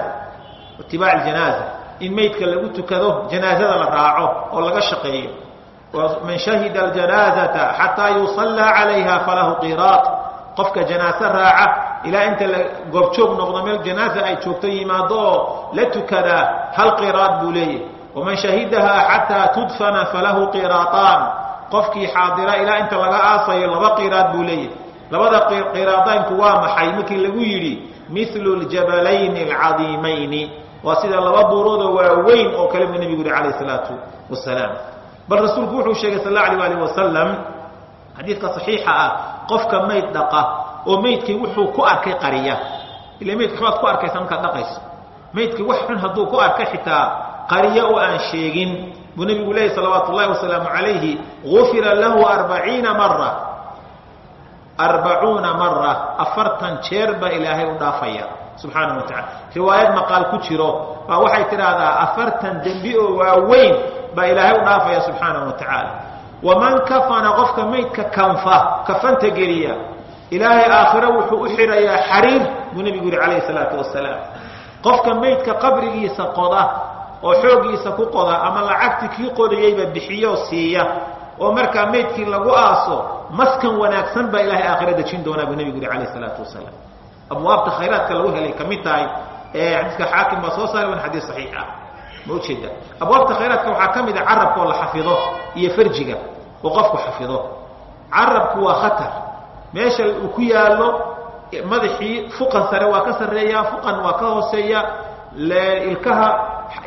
waitibaac aljanaaza. In meydka lagu tukado janaazada la raaco oo laga shaqeeyo man shahida aljanaazata xataa yusallaa calayha falahu qiraat qofka janaaso raaca ilaa inta la goobjoog noqdo meel janaaza ay joogto yimaado oo la tukadaa hal qiraad buu leeyahy waman shahidahaa xataa tudfana falahu qiraaطaan qofkii xaadira ilaa inta laga aasayo laba qiraad buu leeyahy labada qiraadaynku waa maxay markii lagu yidhi milu ljabalayn alcadiimayni waa sida laba buuroodoo waaweyn oo kale buu nebigu yihi calayh salaatu wasalaam bal rasuulku wuxuu sheegay sal allau alah alih wasalam xadiidka saxiixa ah qofka mayd dhaqa oo maydkii wuxuu ku arkay qariya. Ila maydka xumaad ku arkaysa markaad dhaqayso. Maydkii wax xun hadduu ku arkay xitaa qariya oo aan sheegin. Buu nebigu leeyahy salawaatu ullahi wasalaamu calayhi gufira lahu arbaciina mara arbacuuna mara afartan jeer baa ilaahay u dhaafaya subxaana wa tacala riwaayad maqaal ku jiro baa waxay tidhaahdaa afartan dembi oo waaweyn baa ilaahay u dhaafaya subxaanaه wa tacaala. Waman kafana qofka maydka kanfa kafanta geliya ilaahay aakhiro wuxuu u xidhayaa xariir buu nebigu yihi calayh salaatu wasalaam qofka maydka qabrigiisa qoda oo xooggiisa ku qoda ama lacagtii kii qodayeyba bixiyo siiya oo markaa maydkii lagu aaso maskan wanaagsan baa ilaahay aakhiro dejin doonaa buu nebigu yihi calayh salaatu wasalaam abwaabta khayraadka lagu helay ka mid tahay ee xadiiska xaakim baa soo saari wan xadiis saxiix ah ma ujeeda. Abwaabta khayraadka waxaa ka mid a carabka oo la xafido iyo farjiga oo qofku xafido. Carabku waa khatar. Meesha uu ku yaallo madaxii fuqan sare waa ka sarreeya fuqan waa ka hooseeya ilkaha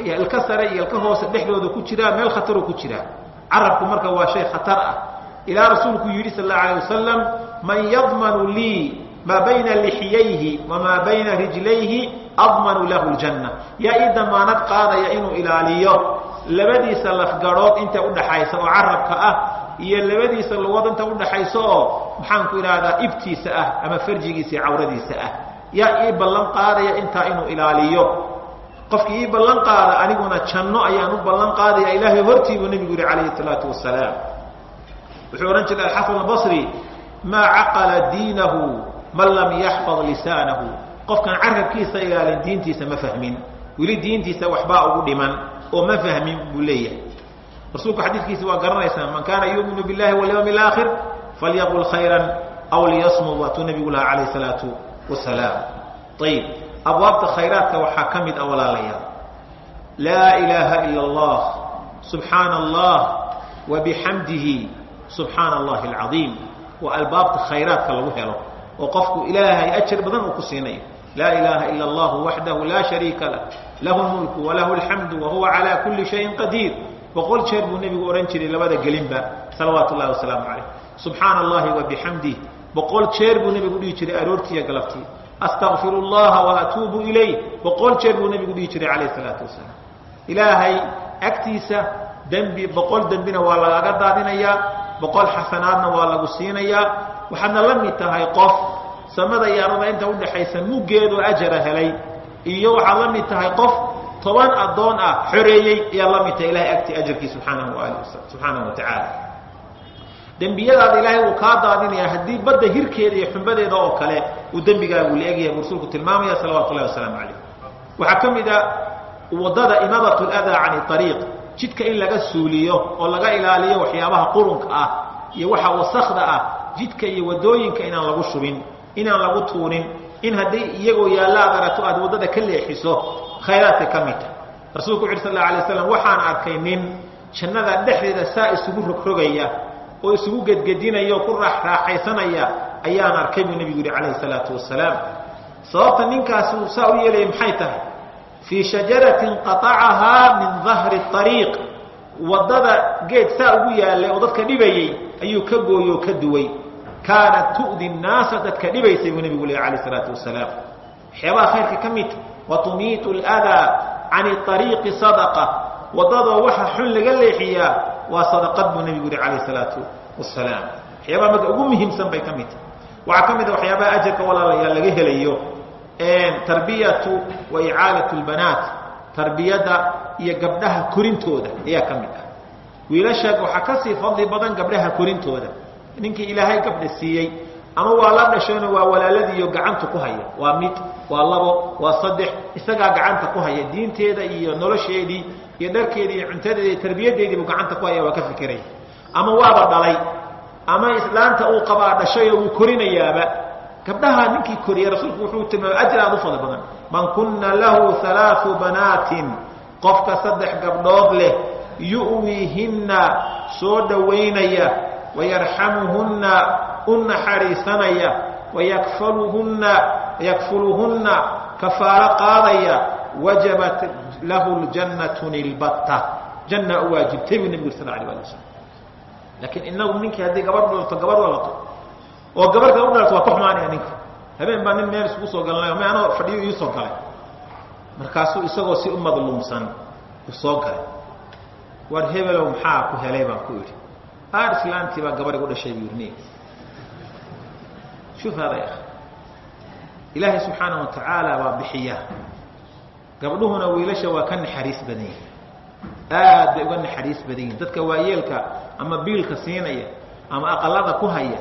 ilka sare iyo ilka hoose dhexdooda ku jiraa meel khataroo ku jiraa carabku marka waa shay khatar ah. Ilaa rasuulku yidhi sal allau alayh wasalam man yadmanu lii maa bayna lixyayhi wamaa bayna rijlayhi admanu lahu ljanna yaa ii damaanad qaadaya inuu ilaaliyo labadiisa lafgadhood inta udhaxaysa oo carabka ah iyo labadiisa lugood inta udhaxaysa oo maxaanku idhaahdaa ibtiisa ah ama farjigiisa cawradiisa ah yaa ii ballan qaadaya intaa inuu ilaaliyo qofkii ii ballan qaada aniguna janno ayaan u ballan qaadaya ilaahay hortii buu nebigu yihi calayhi salaatu wasalaam wuxuu odhan jiray alxasan albasri maa caqala diinahu man lam yaxfad lisaanahu qofkaan carabkiisa ilaalin diintiisa ma fahmin. Weli diintiisa waxbaa ugu dhiman oo ma fahmin buu leeyahay. Rasuulku xadiidkiisi waa garanaysaa man kaana yuuminu billahi walyawmi alaakhir falyaqul khayran aw liyasmud waatuu nebigu lahaa calayh salaatu wasalaam ayib abwaabta khayraadka waxaa ka mid a walaalayaal. Laa ilaaha ila allah subxaana allah wa bixamdihi subxaana allahi alcadiim. Waa albaabta khayraadka lagu helo oo qofku ilaahay ajar badan uu ku siinayo laa ilaaha ila allahu waxdahu laa shariika lah lahu lmulku walahu alxamdu wahuwa calaa kulli shayin qadiir boqol jeer buu nebigu odhan jiray labada gelinba ullahi wasalaamu calayh subxaana allahi wa bixamdih boqol jeer buu nebigu dhihi jiray aroortiiyo galabtii llaha wa atuubu ilayh boqol jeer buu nebigu dhihi jiray calayh isalaatu wasalaam ilaahay agtiisa dembi boqol dembina waa lagaga daadinayaa boqol xasanaadna waa lagu siinayaa waxaadna la mid tahay qof samada iyo arada inta udhaxaysa muggeedu ajara helay. Iyo waxaad la mid tahay qof toban addoon ah xoreeyey ayaa la mid tahay ilahay agtii ajarkii subxaanahu waali subxaanahu wa tacaala. Dembiyadaada ilaahay uu kaa daadinaya haddii badda hirkeeda iyo xumbadeeda oo kale uu dembigaagu la-egyahay buu rasuulku tilmaamaya salawatu wasalaamu calayh. Waxaa ka mid a waddada imadat ladaa cani ariiq jidka in laga suuliyo oo laga ilaaliyo waxyaabaha qurunka ah iyo waxa wasakda ah jidka iyo waddooyinka inaan lagu shubin inaan lagu tuurin in haddii iyagoo yaalla ad aragto waddada ka leexiso khayraadka ka mid ta rasuulku wuxu sal alay slam waxaan arkay nin jannada dhexdeeda saa isugu rogrogaya oo isugu gedgedinaya oo ku raaxraaxaysanaya ayaan arkay buu nebigu yihi calayhi salaatu wasalaam sababta ninkaasi uu saa u yeelaya maxay tahay? Fii shajaratin qatacahaa min dahri ariiq waddada geed saa ugu yaallay oo dadka dhibayey ayuu ka gooyey oo ka duway kaanat tu'di nnaasa dadka dhibaysay buu nebigu lehy alayh isalaatu wasalaam. Waxyaabaha khayrka ka midta wa tumiitu ladaa cani ariiqi sadaqa. Waddadoo waxa xun laga leexiyaa waa sadaqad buu nebigu yihi calayh salaatu wasalaam. Waxyaabaha marka ugu muhiimsan bay ka mid tahay. Waxaa ka mid a waxyaabaha ajarka walaalayaal laga helayo tarbiyatu wa icaalatu lbanaat tarbiyadda iyo gabdhaha korintooda ayaa ka mid ah. Wiilasha waxaa ka sii fadli badan gabdhaha korintooda ninkii ilaahay gabdha siiyey ama waa la dhashayno waa walaaladiiyo gacanta ku haya. Waa mid waa labo waa saddex isagaa gacanta ku haya. Diinteeda iyo nolosheedii iyo dharkeedii iyo cuntadeeda iyo tarbiyadeedii buu gacanta ku haya waa ka fikiraya ama waaba dhalay ama islaanta uu qabaa dhashayoo wuu korinayaaba. Gabdhaha ninkii koriya rasuulku wuxuu tilmaamay ajr aad u fadli badan. Man kuna lahu alaau banaatin. Qofka saddex gabdhood leh yu'wiihinna soo dhowaynaya wayarxamuhunna u naxariisanaya wayakfaluhunna yakfuluhunna kafaalo qaadaya wajabat lahu ljannatu nilbatta janna u waajibtay buu nebigu sal alay ali wasalam laakiin inagu ninkii haddii gabadh dhalato gabadh dhalato oo gabarhka u dhalato waa ka xumaanaya ninka habeen baa nin meel isku soo galanayo me anoo fadhiyo iisoo galay markaasuu isagoo si u madluumsan u soo galay war hebelow maxaa ku helay baan ku aar islaantii baa gabadh igu dhashay buu yidhi shuf hada ya ilaahay subxaana wa tacaala waa bixiya. Gabdhuhuna wiilasha waa ka naxariis badan yihiin aad bay uga naxariis badan yihiin dadka waayeelka ama biilka siinaya ama aqalada ku haya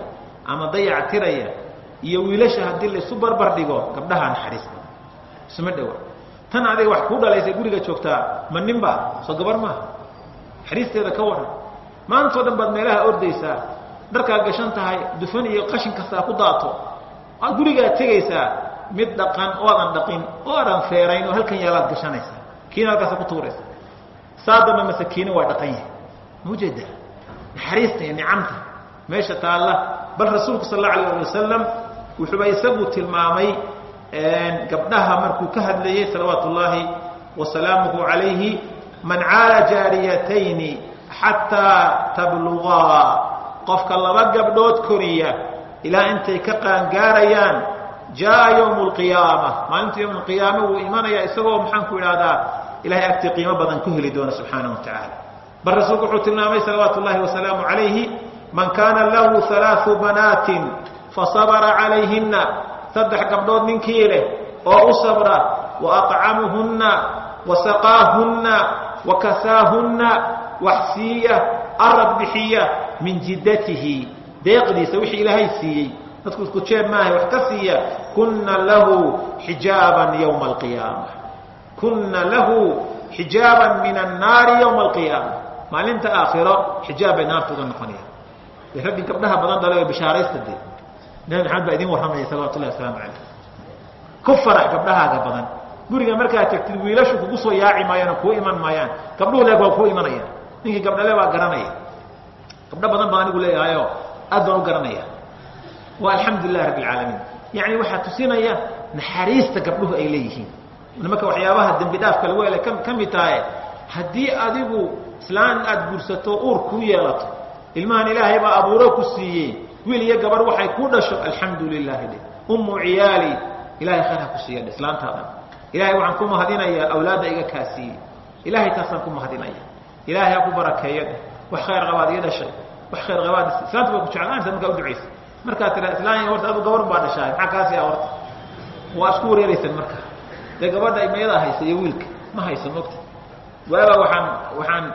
ama dayac tiraya iyo wiilasha haddii laisu barbar dhigo gabdhaha naxariis badan. Isuma dhawa. Tan adiga wax kuu dhalaysay guriga joogtaa ma nin baa? Soo gabar maaha. Naxariisteeda ka waran maantao dhan baad meelaha ordaysaa dharkaa gashan tahay dufan iyo qashin kastaa ku daato aad gurigaad tegaysaa mid dhaqan oo adan dhaqin oo adan feerayn oo halkan yaalaad gashanaysaa kiina halkaasa ku tuuraysa saa damba masakiina waa dhaqan yahay. Mujeda naxariista iyo nicamta meesha taalla bal rasuulku sal allau alayh ali wasalam wuxuuba isagu tilmaamay gabdhaha markuu ka hadlayey salawaatu ullaahi wasalaamuhu calayhi man caala jaariyatayni xataa tablugaa qofka laba gabdhood koriya ilaa intay ka qaangaarayaan jaa ywm اqiyaama maalinta ywm اqiyaama wuu imanaya isagoo maxaan ku idhahdaa ilahay agtii qiimo badan ku heli doona subxaana wa tacaala bal rasuulku wuxuu tilmaamay salawaatu اllahi wasalaamu calayhi man kaana lahu ثalaaثu banaatin fasabra calayhina saddex gabdhood ninkii leh oo u sabra waطcamuhuna wasaqaahuna wakasaahuna waxsiiya arad bixiya min jiddatihi. Deeqdiisa wixii ilaahay siiyey. Dadku isku jeeb maaha wax ka siiya. Kuna lahu xijaaban ywma alqiyaama kuna lahu xijaaban min annaari ywma alqiyaama maalinta aakhiro xijaab bay naarta uga noqonayaan. De raggii gabdhaha badan dhalay oo bishaaraysta de nabi maxamed baa idin warramaya salawatu llahi wasalaamu calayh. Ku farax gabdhahaaga badan. Guriga markaad tagtid wiilashu kugu soo yaaci maayaan oo kuu iman maayaan. Gabdhuhu leeg waa kuu imanayaan ninkii gabdhale baa garanaya. Gabdho badan baa anigu leeyahayo aad baan u garanaya. Waa alxamdu rabbi alcaalamiin yacni waxaa tusinaya naxariista gabdhuhu ay leeyihiin. Nimanka waxyaabaha dembi dhaafka lagu helay ka mid tahay haddii adigu islaan aad guursato uur kuu yeelato ilmahan ilaahay baa abuuro ku siiyey wiil iyo gabarh waxay ku dhasho alxamdu lilahi dhe ummu ciyaali ilahay khayr ha ku siiya islaantaadan ilahay waxaan ku mahadinayaa awlaadda iga kaasiiyey. Ilahay taasaan ku mahadinaya ilahay ha ku barakeeyo. Wax khayr qabaad iga dhashay wax khayr qabaad islaanta way ku jeclaanaysa markaa u ducaysa markaa tira islaan horta adu gabar baa dhashaay maxaa kaasi ah horta? Waa isku wareeraysan marka dee gabadha imayadaa haysa iyo wiilka ma hayso mogta waaba waxaan waxaan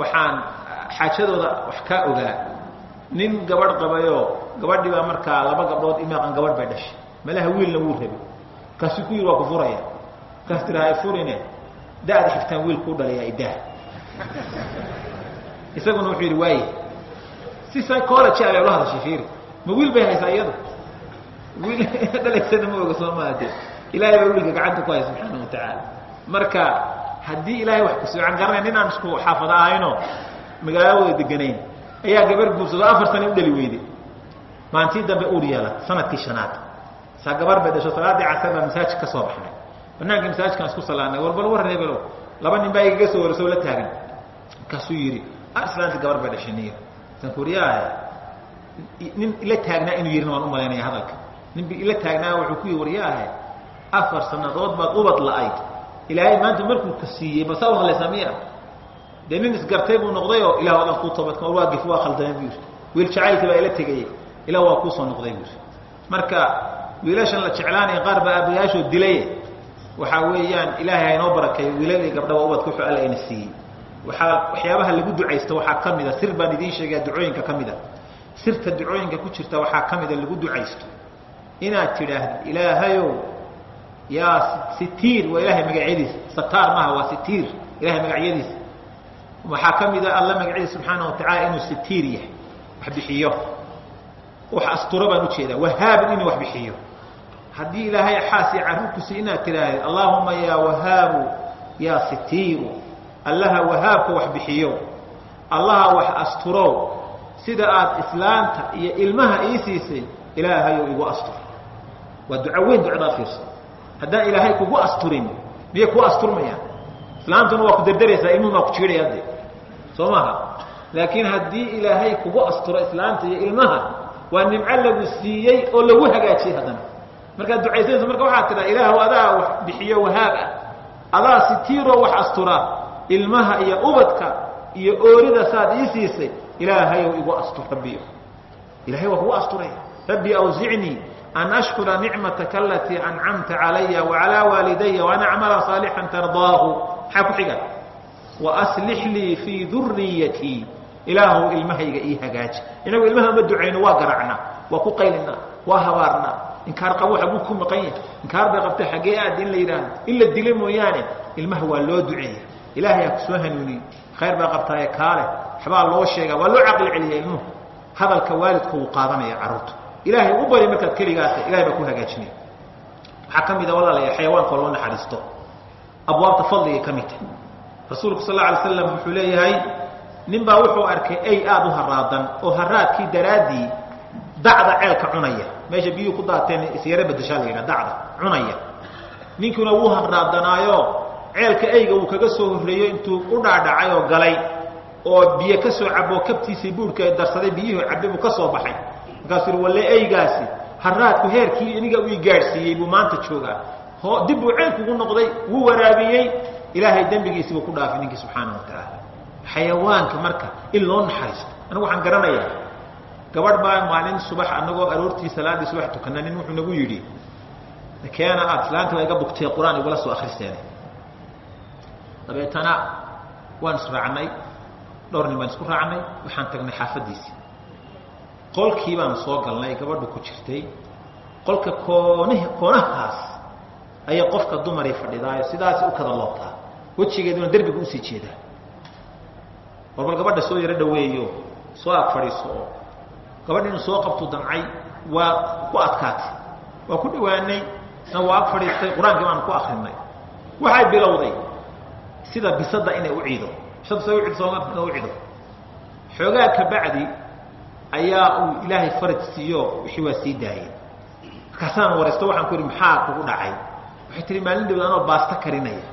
waxaan xaajadooda wax kaa ogaa. Nin gabadh qabayoo gabadhii baa markaa laba gabdhood imaaqan gabadh bay dhashay. Malaha wiilna wuu rabay. Markaasuu ku yidhi waa ku furaya. Markaas tiraa ay furine. Da-da xigtaan wiilku u dhalayaa idaah isaguna wuxuu yidhi waaye si psychology abay ula hadashay fiiri. Ma wiil bay haysaa iyadu? Wiil dhalaysana ma oga soo maade ilahay baa wiilka gacanta ku haya subxaana wa tacaala. Marka haddii ilahay wax kusi waxaan garanaya nin isku xaafada ahaynoo magaalo wada deganayn ayaa gabar guursado afar sana u dhali weyday maalintii dambe uur yeelat sannadkii shanaad. Saa gabar bay dhasho salaadii casar baa masaajid ka soo baxnay. Banaankii masaajidkaan isku salaanay war bal war reebelo laba nin baa igaga soo wareso la taagan markaasuu yidhi islaanti gabar bay dhashay niyo sankuuriyaah nin ila taagnaa inuu yihina waan u malaynaya hadalka. Nin bi ila taagnaa wuxuu ku yihi waryaahe afar sanadood baad ubad la-ayd. Ilaahay maanta markuu ka siiyey basa u hadlaysaa miya? Dee nin isgartay buu noqday oo ilah adan kuu toobadka waa gif waa khaldamay buu yidhi. Wiil jacaylkii baa ila tegayey ilah waa kuusoo noqday buu yidhi. Marka wiilashan la jeclaanaya qaar baa aabayaashoo dilay. Waxaa weeyaan ilaahay haynoo barakeeyo wiilal iyo gabdhaba ubadka wuxuu alla ina siiyey waxaa waxyaabaha lagu ducaysto waxaa ka mida sir baan idiin sheegaya ducooyinka ka mida sirta ducooyinka ku jirta waxaa ka mida lagu ducaysto. Inaad tidhaahdo ilaahayow yaa sitiir waa ilahay magacyadiisa. Sataar maaha waa sitiir ilahay magacyadiisa. Waxaa ka mida alla magacyadiisa subxaana wa tacala inuu sitiir yahay wax bixiyo. Wax asturo baan u jeedaa wahaabin inuu wax bixiyo. Haddii ilaahay xaas iyo carruurkusi inaad tidhaahdo allaahuma yaa wahaabu yaa sitiiru allaha wahaabka wax bixiyo. Allaha wax asturo sida aad islaanta iyo ilmaha ii siisay ilaahayow igu astur. Waa duco weyn ducadaa fiirsa haddaan ilaahay kugu asturin miyay ku asturmayaan islaantuna waa ku derderaysaa ilmuhu maa ku jiidhaya de soo maaha laakiin haddii ilaahay kugu asturo islaanta iyo ilmaha waa nimco lagu siiyey oo lagu hagaajiyey haddana. Markaad ducaysanayso marka waxaad tidhaa ilaahw adaa wax bixiyo wahaab ah. Adaa sitiiroo wax astura ilmaha iyo ubadka iyo oorida saad ii siisay ilaahayow igu astur rabbiyo ilahay waa kugu asturaya rabbi awzicnii an ashkura nicmataka alatii ancamta calaya wacalaa waalidaya waan acmala saalixan tardaahu maxaa ku xiga? Waaslix lii fii duriyatii ilaahu ilmahayga ii hagaaji. Inagu ilmaha ma ducayno waa garacnaa waa ku qaylinaa waa habaarnaa inkaar qabo xaguu ku maqan yahay. Inkaar bay qabta xaggee aad in la yidhaahdo. In la dila mooyaane ilmaha waa loo duceeya ilaahay ha ku soo hanuuniye khayr baa qabtaaye kaale waxbaa loo sheegaa waa loo caqli celiya ilmuhu hadalka waalidku uu qaadanaya carruurta ilaahay u bari markaad keligaasa ilahay baa ku hagaajinaya waxaa ka mida walaalaya xayawaanka loo naxariisto. Abwaabta fadligay ka mid. Tahay rasuulku sal alla alay slam wuxuu leeyahay nin baa wuxuu arkay ay aada u haraadan oo haraadkii daraaddii dacda ceelka cunaya. Meesha biyuhu ku daateen isyaro bedeshaa la yidhaha dacda cunaya. Ninkuna wuu haraadanaayo ceelka eyga uu kaga soo horreeyo intuu u dhaadhacay oo galay oo biyo ka soo cabo kabtiisii buurhka darsaday biyuhu cabbe buu ka soo baxay. Markaasuu yidhi walle eygaasi haraadku heerkii iniga uu gaadhsiiyey buu maanta joogaa. Ho dib buu ceelkugu noqday wuu waraabiyey. Ilaahay dembigiisi buu ku dhaafay ninkii subxaana wa xayawaanka marka in loo naxariisto. Anigu waxaan garanayaa gabadh baa maalin subax anagoo aroortii salaaddii subax tukana nin wuxuu nagu yidhi keena aad islaanta waa iga bugtay qur'aan igula soo akristeene dabeetana waan israacnay dhowr nin baan isku raacnay waxaan tagnay xaafaddiisii qolkii baan soo galnay gabadhu ku jirtay qolka kooni koonahaas ayay qofka dumaray fadhidaayo sidaasi u kada loobtaa. Wejigeeduna derbiga u sii jeedaa. War gabadha soo yaro dhaweeyo soo ag fadhiiso oo gabadha inuu soo qabtuu damcay waa ku adkaatay waa ku dhawaanay na waa ag fadhiistay qur'aankii baanu ku akrinay waxay bilowday sida bisada inay u ciido. Bisada sa ucido u cido xoogaa kabacdi ayaa uu ilaahay faraj siiyo wixii waa sii daayey. Markaasaan waraysto waxaan ku ihi maxaa kugu dhacay? Waxay tihi maalin dhawd anoo baasto karinaya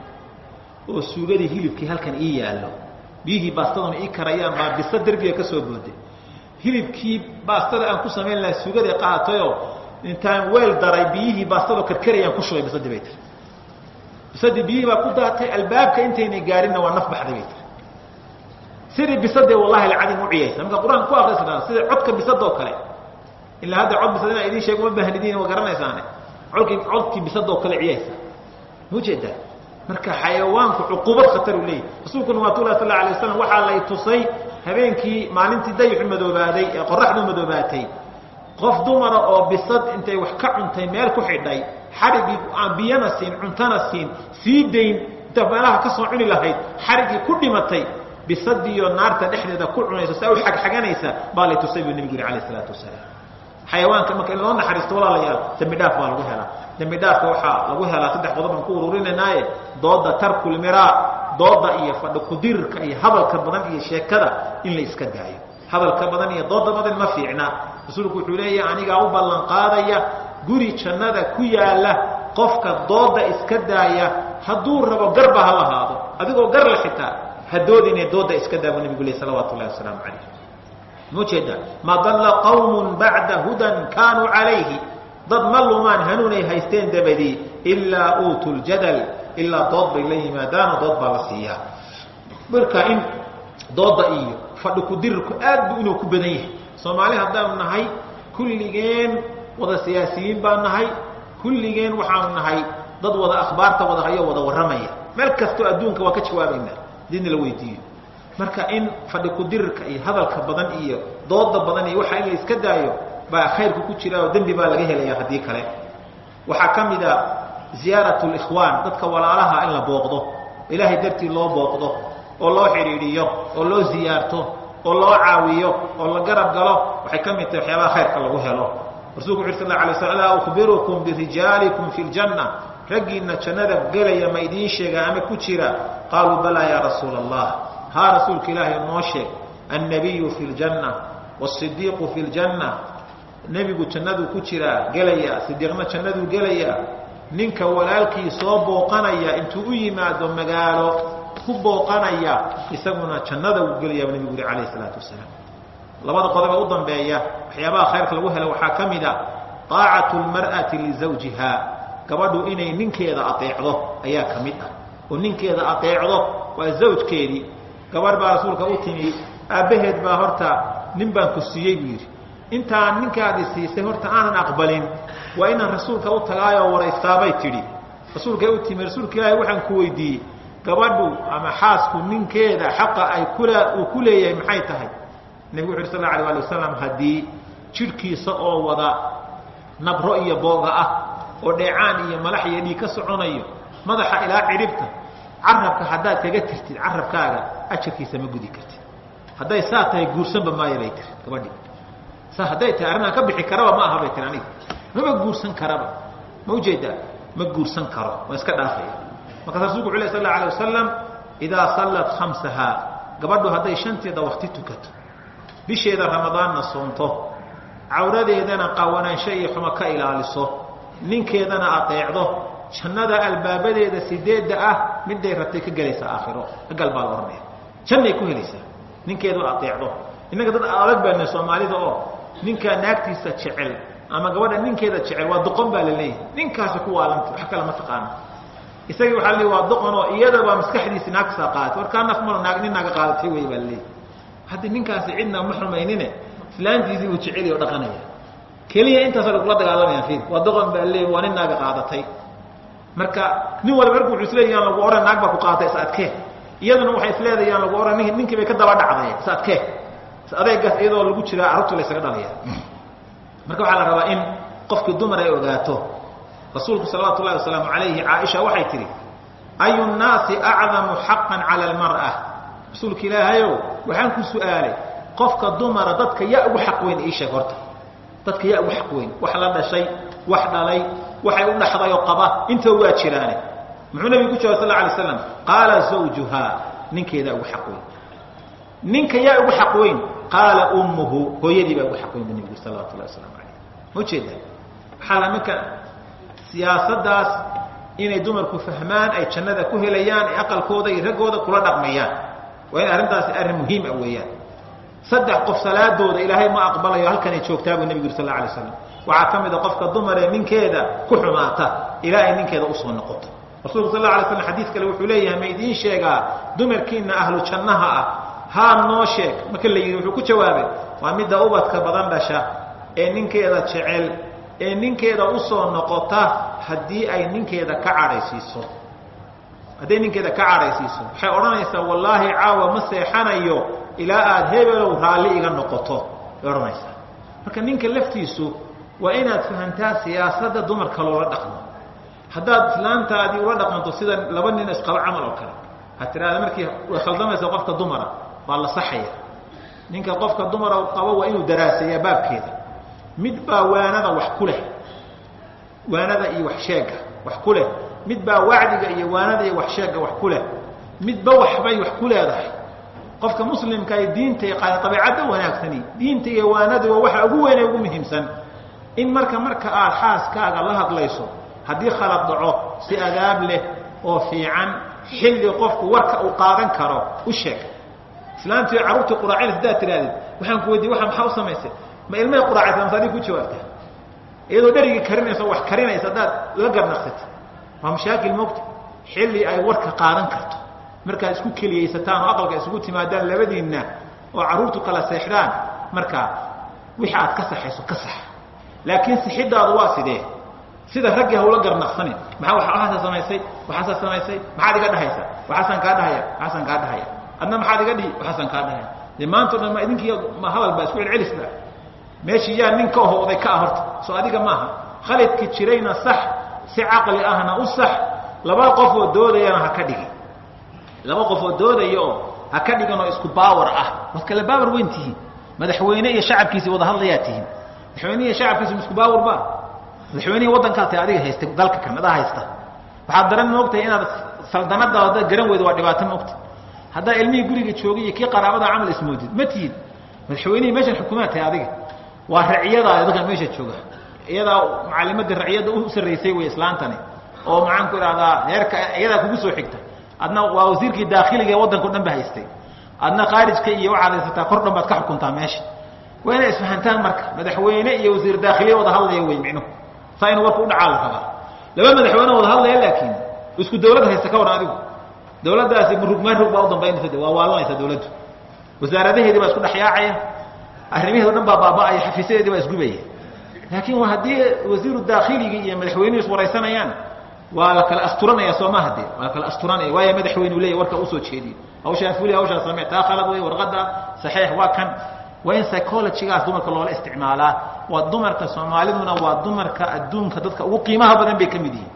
oo suugadii hilibkii halkan ii yaallo. Biyihii baastaduna ii karayaan baa bisa derbiga ka soo booday. Hilibkii baastada aan ku samayn lahaa suugaday qaatayoo intaan weel daray biyihii baastadoo karkarayaan ku shubay bisadii bay tiri bisadii biyihii baa ku daatay albaabka intaynay gaarinna waa naf baxday bay tiri sidii bisadee wallahi alcadim u ciyaysa. Marka qur'aanka ku akrisna sida codka bisadoo kale ilaa hadda cod bisad inaa idiin sheeg uma baahnidiin waa garanaysaane codkii codkii bisadoo kale ciyaysa. Maujeedaa marka xayawaanku cuquubad khatar u leeyahy rasuulkuna waa tula sal alay waslam waxaa lay tusay habeenkii maalintii dayixu madoobaaday ee qoraxdu madoobaatay qof dumara oo bisad intay wax ka cuntay meel ku xidhay xarigii aan biyana siin cuntana siin sii dayn inta meelaha ka soo cuni lahayd xarigii ku dhimatay bisadiiyo naarta dhexdeeda ku cunaysa saa u xagxaganaysa baa lay tusay buu nebigu yuri alayh isalaatu wasalaam. Xayawaanka marka in loo naxariisto walaalayaal dembi dhaaf baa lagu helaa. Dembi dhaafka waxaa lagu helaa saddex qodob aan ku ururinanaaye dooda tarkulmiraa dooda iyo fadhi iyo hadalka badan iyo sheekada in la iska daayo. Hadalka badan iyo dooda badan ma fiicna rasuulku wuxuu leeyahay anigaa u ballan qaadaya guri jannada ku yaalla qofka dooda iska daaya hadduu rabo garba ha lahaado adigoo gar la xitaa hadoodine dooda iska daa buu nebigu ley salawatu llahi wasalaamu calayh ma ujeeda ma dalla qawm bacda hudan kaanuu calayhi. Dad ma lumaan hanuunay haysteen dabadii ilaa uutuu ljadal ilaa dood bay la yimaadaanoo dood baa la siiyaa. Marka in dooda iyo fadhi kudirirku aad bu inuu ku badan yahay soomaali haddaanu nahay kulligeen wada siyaasiyiin baan nahay kulligeen waxaanu nahay dad wada akhbaarta wada hayo wada warramaya. Meel kastoo adduunka waa ka jawaabaynaa haddiina la weydiiyo. Marka in fadhi kudirirka iyo hadalka badan iyo dooda badan iyo waxaa in la iska daayo baa khayrku ku jira oo dembi baa laga helaya haddii kale. Waxaa ka mid a ziyaarat likhwaan dadka walaalaha in la booqdo. Ilaahay dartii loo booqdo oo loo xidhiidhiyo oo loo ziyaarto oo loo caawiyo oo la garab galo waxay ka mid tahay waxyaabaha khayrka lagu helo. Rasulku wuxu ur sal alay sl alaa ukhbirukum birijaalikum fi ljanna raggiina jannada gelaya ma idiin sheegaa ama ku jira? Qaaluu balaa ya rasuula allah haa rasuulka ilaahay noo sheeg annabiyu fi ljanna wasidiiqu fi ljanna nebigu jannaduu ku jiraa gelaya sidiiqna jannaduu gelaya. Ninka walaalkii soo booqanaya intuu u yimaado magaalo ku booqanaya isaguna jannada uu gelaya bu nebigu yuri alayh isalaatu wasalaam. Labada qodob ee u dambeeya waxyaabaha khayrka lagu helo waxaa ka mid a aacatu lmar'ati lizawjiha gabadhu inay ninkeeda adeecdo ayaa ka mid ah. Oo ninkeeda adeecdo waa zawjkeedii. Gabarh baa rasuulka u timi aabbaheed baa horta nin baan ku siiyey buu yidhi. Intaan ninkaadi siisay horta aanan aqbalin. Waa inaan rasuulka u tagaayoo waraystaabay tidhi. Rasuulkay u timi rasuulka ilaahay waxaan ku weydiiyey gabadhu ama xaasku ninkeeda xaqa ay kula uu ku leeyahay maxay tahay? Nebigu wuxu uhi sal la alay ali wasalam haddii jidhkiisa oo wada nabro iyo booga ah oo dheecaan iyo malax iyo dhiig ka soconayo madaxa ilaa cidhibta carabka haddaad kaga tirtid carabkaaga ajarkiisa ma gudi kartid. Hadday saa tahay guursanba maayo bay tiri gabadhii. Sa hadday tahay arrinaan ka bixi karaba ma aha bay tiri aniga. Maba guursan karaba. Ma u jeedaa ma guursan karo. Waa iska dhaafaya markaas rasulku wuxu sal la alay wasalam idaa sallat khamsahaa gabadhu hadday shanteeda wakti tukato bisheeda ramadaanna soonto cawradeedana qawanaansho iyo xumo ka ilaaliso ninkeedana adeecdo jannada albaabadeeda sideedda ah miday rabtay ka gelaysaa aakhiro agal baa la ohanaya jannay ku helaysaa ninkeedu adeecdo. Innaga dad adag baana soomaalida oo ninkaa naagtiisa jecel ama gabadha ninkeeda jecel waa doqon baa la leeyahay. Ninkaasi ku waalanta wax kale ma taqaana isagii waxaa la waa doqon oo iyadabaa maskaxdiisi naagtasaa qaadatay warkaa naf malo naag nin naaga qaadatay wey baa la leeyahay hadda ninkaasi cidna ma xumaynine islaantiisii uu jeceliy oo dhaqanaya. Keliya intaasoo lagula dagaalamaya fiir waa doqon baa leeyahy waa nin naaga qaadatay. Marka nin walba marka wuxuu isleeyahy yaan lagu ohan naag baa ku qaadatay is iyaduna waxay isleedahay yaan lagu ohan nink ninkii bay ka daba dhacday is adkee. Iyadoo lagu jiraa carruurta la dhalaya. Marka waxaa la rabaa in qofkii dumar ay ogaato rasuulku salawaatu ullahi wasalaamu calayhi caaisha waxay tihi ayu nnaasi acdamu xaqan cala almar'a rasuulka ilaahayow waxaan ku su'aalay qofka dumara dadka yaa ugu xaq weyn ii sheeg horta. Dadka yaa ugu xaq weyn wax la dhashay wax dhalay waxay u dhaxday oo qaba intoo waa jiraane. Muxuu nabigu ku jawab sal alay slam qaala zawjuhaa ninkeedaa ugu xaq weyn. Ninka yaa ugu xaq weyn? Qaala ummuhu hooyadii baa ugu xaq weyn bu nebigu salawatu llahi calayh ma ujeeda waxaa la marka siyaasaddaas inay dumarku fahmaan ay jannada ku helayaan ee aqalkooda iyo raggooda kula dhaqmayaan waa in arrintaasi arrin muhiima weeyaan. Saddex qof salaadooda ilaahay ma aqbalayo halkanay joogtaa buu nebigu yuri sal alay slam waxaa ka mid a qofka dumaree ninkeeda ku xumaata ilaa ay ninkeeda u soo noqoto. Rasuulku sal la alay slam xadiis kale wuxuu leeyahay ma idiin sheegaa dumarkiina ahlu jannaha ah haa noo sheeg. Marka la yidhi wuxuu ku jawaabay waa midda ubadka badan dhasha ee ninkeeda jecel ee ninkeeda u soo noqota haddii ay ninkeeda ka cadhaysiiso. Hadday ninkeeda ka cadhaysiiso. Waxay odhanaysaa wallaahi caawa ma seexanayo ilaa aada hebelow raalli iga noqoto. Bay odhanaysaa. Marka ninka laftiisu waa inaad fahantaa siyaasadda dumarka loola dhaqmo. Haddaad islaantaadii ula dhaqanto sida laba nin isqaba camal oo kale. Waxaad tidhahda markii way khaldamaysa qofka dumara waa la saxaya. Ninka qofka dumara qabo waa inuu daraaseeyaa baabkeeda mid baa waanada wax ku leh waanada iyo wax sheega wax ku leh. Mid baa wacdiga iyo waanada iyo wax sheega wax ku leh. Midba waxbay wax ku leedahay. Qofka muslimka ee diinta yaqaana dabeecadda wanaagsani diinta iyo waanadu waa waxa ugu weyn ee ugu muhiimsan. In marka marka aad xaaskaaga la hadlayso haddii khalad dhaco si adaab leh oo fiican xilli qofku warka uu qaadan karo u sheeg. Islaantii carruurtii quraacada haddaad tidhahdid waxaan ku weydiye waa maxaa u samaysay ma ilmahay quraacaysa mase ku jawaabta. Iyadoo dherigii karinaysa wax karinaysa haddaad la garnaqsata waa mashaakil mogta xilli ay warka qaadan karto. Markaad isku keliyaysataan oo aqalka isugu timaadaan labadiinna oo carruurtu kala seexdaan markaa wixii aad ka saxayso ka sax. Laakiin sixidaadu waa sidee? Sida raggii hawla garnaqsanin maxaa waxaasaa samaysay? Waxaasaa samaysay? Maxaad iga dhahaysa? Waxaasaan kaa dhahaya? Waxaasaan kaa dhahaya. Adna maxaad iga dhihi? Waxaasaan kaa dhahaya. Dee maanta o dhan ma idinkii ma hadal baa isku celcelis ba meeshii yaa nin ka ohooday ka ah horta. Soo adiga maaha khaladki jirayna sax si caqli ahna u sax laba qof oo doodayana ha ka dhigi. Laba qof oo doodaya oo ha ka dhigan oo isku baawar ah. Waad kale baawar weyn tihiin. Madaxweyne iyo shacabkiisi wada hadlayaa tihiin. Madaxweyne iyo shacabkiisi ma isku baawar ba? Madaxweynihii waddankaa tahay adiga haysta dalka kan adaa haysta. Waxaad daran moogtahay inaad saldanadaada haddaad garan weydo waa dhibaato moogta haddaa ilmihii guriga joogay iyo kii qaraabada camal ismoodid ma tihid madaxweynihii meeshan xukumaad tahay adiga waa raciyadaada dadkan meesha jooga. Iyadaa macalimadda raciyadda u sarraysay wey islaantani. Oo maxaan ku idhahdaa heerka iyadaa kugu soo xigta. Adna waa wasiirkii daakhiliga ee waddanka o dhan ba haystay. Adna khaarijka iyo waxaad haysataa kor dhan baad ka xukuntaa meesha. Waa inay isfahantaan marka. Madaxweyne iyo wasiir daakhiliya wada hadlaya wey micnuhu saa inu warka udhacaa la rabaa. Laba madaxweyne wada hadlaya laakiin isku dawlad haysta ka waran adigu. Dawladdaasi marug maarug baa u dambaynaysa waa waalanaysa dawladdu. Wasaaradaheedii baa isku dhexyaacaya arrimaheed o dhan baa baaba'aya xafiisyadeedii baa isgubaya laakiin waa haddii wasiiru daakhiligi iyo madaxweynuhu iswaraysanayaan waa la kala asturanaya soo maha de waa la kala asturanaya. Waayo madaxweynu leeya warka u soo jeediyo hawshaa fuli hawshaa samee taa khalad wey warqadda saxiix waa kan. Waa in psychologygaas dumarka loola isticmaalaa waa dumarka soomaaliduna waa dumarka adduunka dadka ugu qiimaha badan bay ka mid yihiin.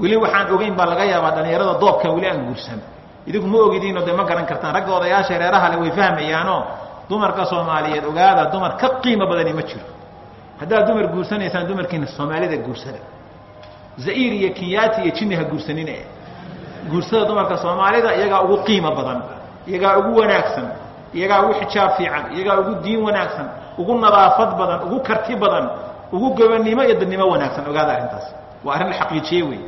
Weli waxaan ogeyn baa laga yaabaa dhalinyarada doobkan weli aan guursan. Idigu ma ogidiino de ma garan kartaan. Ragga odayaasha reeraha le way fahmayaanoo dumarka soomaaliyeed ogaada dumar ka qiimo badani ma jiro. Haddaad dumar guursanaysaan dumarkiina soomaalida guursada zair iyo kinyaati iyo jinni ha guursanine. Guursada dumarka soomaalida iyagaa ugu qiimo badan iyagaa ugu wanaagsan iyagaa ugu xijaab fiican iyagaa ugu diin wanaagsan ugu nadaafad badan ugu karti badan ugu gobannimo iyo dadnimo wanaagsan ogaada arrintaas. Waa arrin la xaqiijiye wey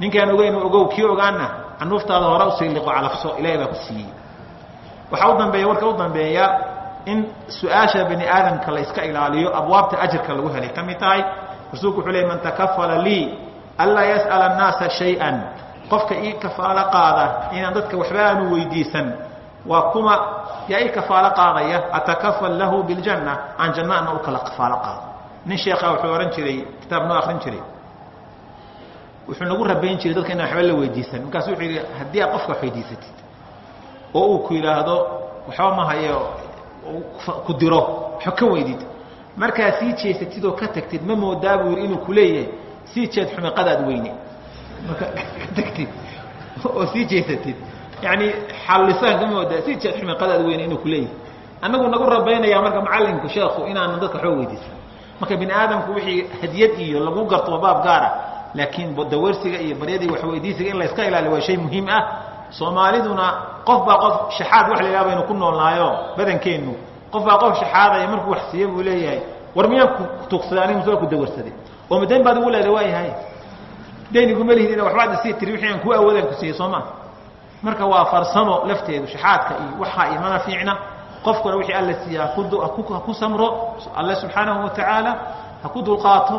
ninkaan ogeynu ogow kii ogaana canuuftaada hore u sii liqo calafso ilahay baa ku siiyey waxaa u dambeeya warka u dambeeya in su'aasha bani aadamka la iska ilaaliyo abwaabta ajirka lagu helay. Ka mid tahay? Rasuulku wuxuu ley man takafala lii anlaa yas'ala annaasa shay-an. Qofka ii kafaalo qaada inaan dadka waxba weydiisan. Waa kuma yaa ii kafaalo qaadaya atakafal lahu biljanna. Aan janna ana u kala kafaalo qaado. Nin sheekha wuxuu ohan jiray kitaab noo akrin jiray. Wuxuu nagu rabayn jiray dadka inaan waxba la weydiisan. Markaasu wuxuu yidhi haddii aad qofka wax oo uu ku yidhaahdo waxba ma hayo ku diro waxba ka weydid. Markaa sii jeesatid oo ka tagtid ma moodaa buu yidhi inuu kuleeyahay sii jeed xumiqadaad weyne. Marka ka tagtid oo sii jeesatid yani xallisaan ka moodaa sii jeed xumiqadaad weyne inuu kuleeyahay annagu nagu rabaynayaa marka macalinku sheekhu inaanan dadka waxba weydiisan. Marka bini aadamku wixii hadiyad iyo lagu garto baab gaara laakiin dawarsiga iyo baryadii waxweydiisiga in la iska ilaaliyo waa shay muhiim ah soomaaliduna qof baa qof shaxaad wax la yidhaha baynu ku noolnaayo badankeennu qof baa qof shaxaadaya markuu wax siiye buu leeyahay. War miyaan ku tuugsaday anigu mise waa ku dawarsaday oo ma dayn baad igu leedahay waa yahay. Dayniguma lihidina waxbaad isii tiri wixii aan kuu awoodaan ku siiyey soo maa marka waa farsamo lafteedu shaxaadka iyo waxaa iyo mana fiicna. Qofkuna wixii alla siiya ha ku samro alle subxaanahu watacaala ha ku dulqaato.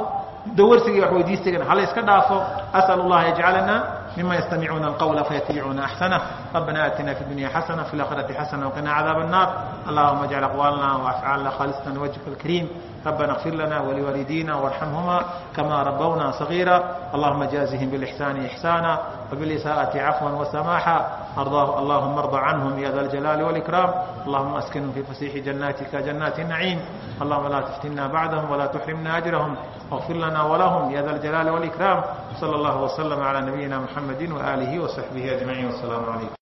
Dawarsiga wax weydiistigana hala iska dhaafo. Asal اllaha yajcalana مما يستمعون القول فيتبعون أحسنه ربنا آتنا في الدنيا حسنة في الآخرة حسنة وقنا عذاب النار اللهم اجعل أقوالنا وأفعالنا خالصة لوجهك الكريم ربنا اغفر لنا ولوالدينا وارحمهما كما ربونا صغيرا اللهم جازهم بالإحسان إحسانا وبالإساءة عفوا وسماحا أرضاه اللهم ارض عنهم يا ذا الجلال والإكرام اللهم أسكنهم في فسيح جناتك جنات النعيم اللهم لا تفتنا بعدهم ولا تحرمنا أجرهم واغفر لنا ولهم يا ذا الجلال والإكرام sal اllah wslm عlى nabiyina mxamedi walihi wصaxbihi aجmaciin wsalaam عalaykum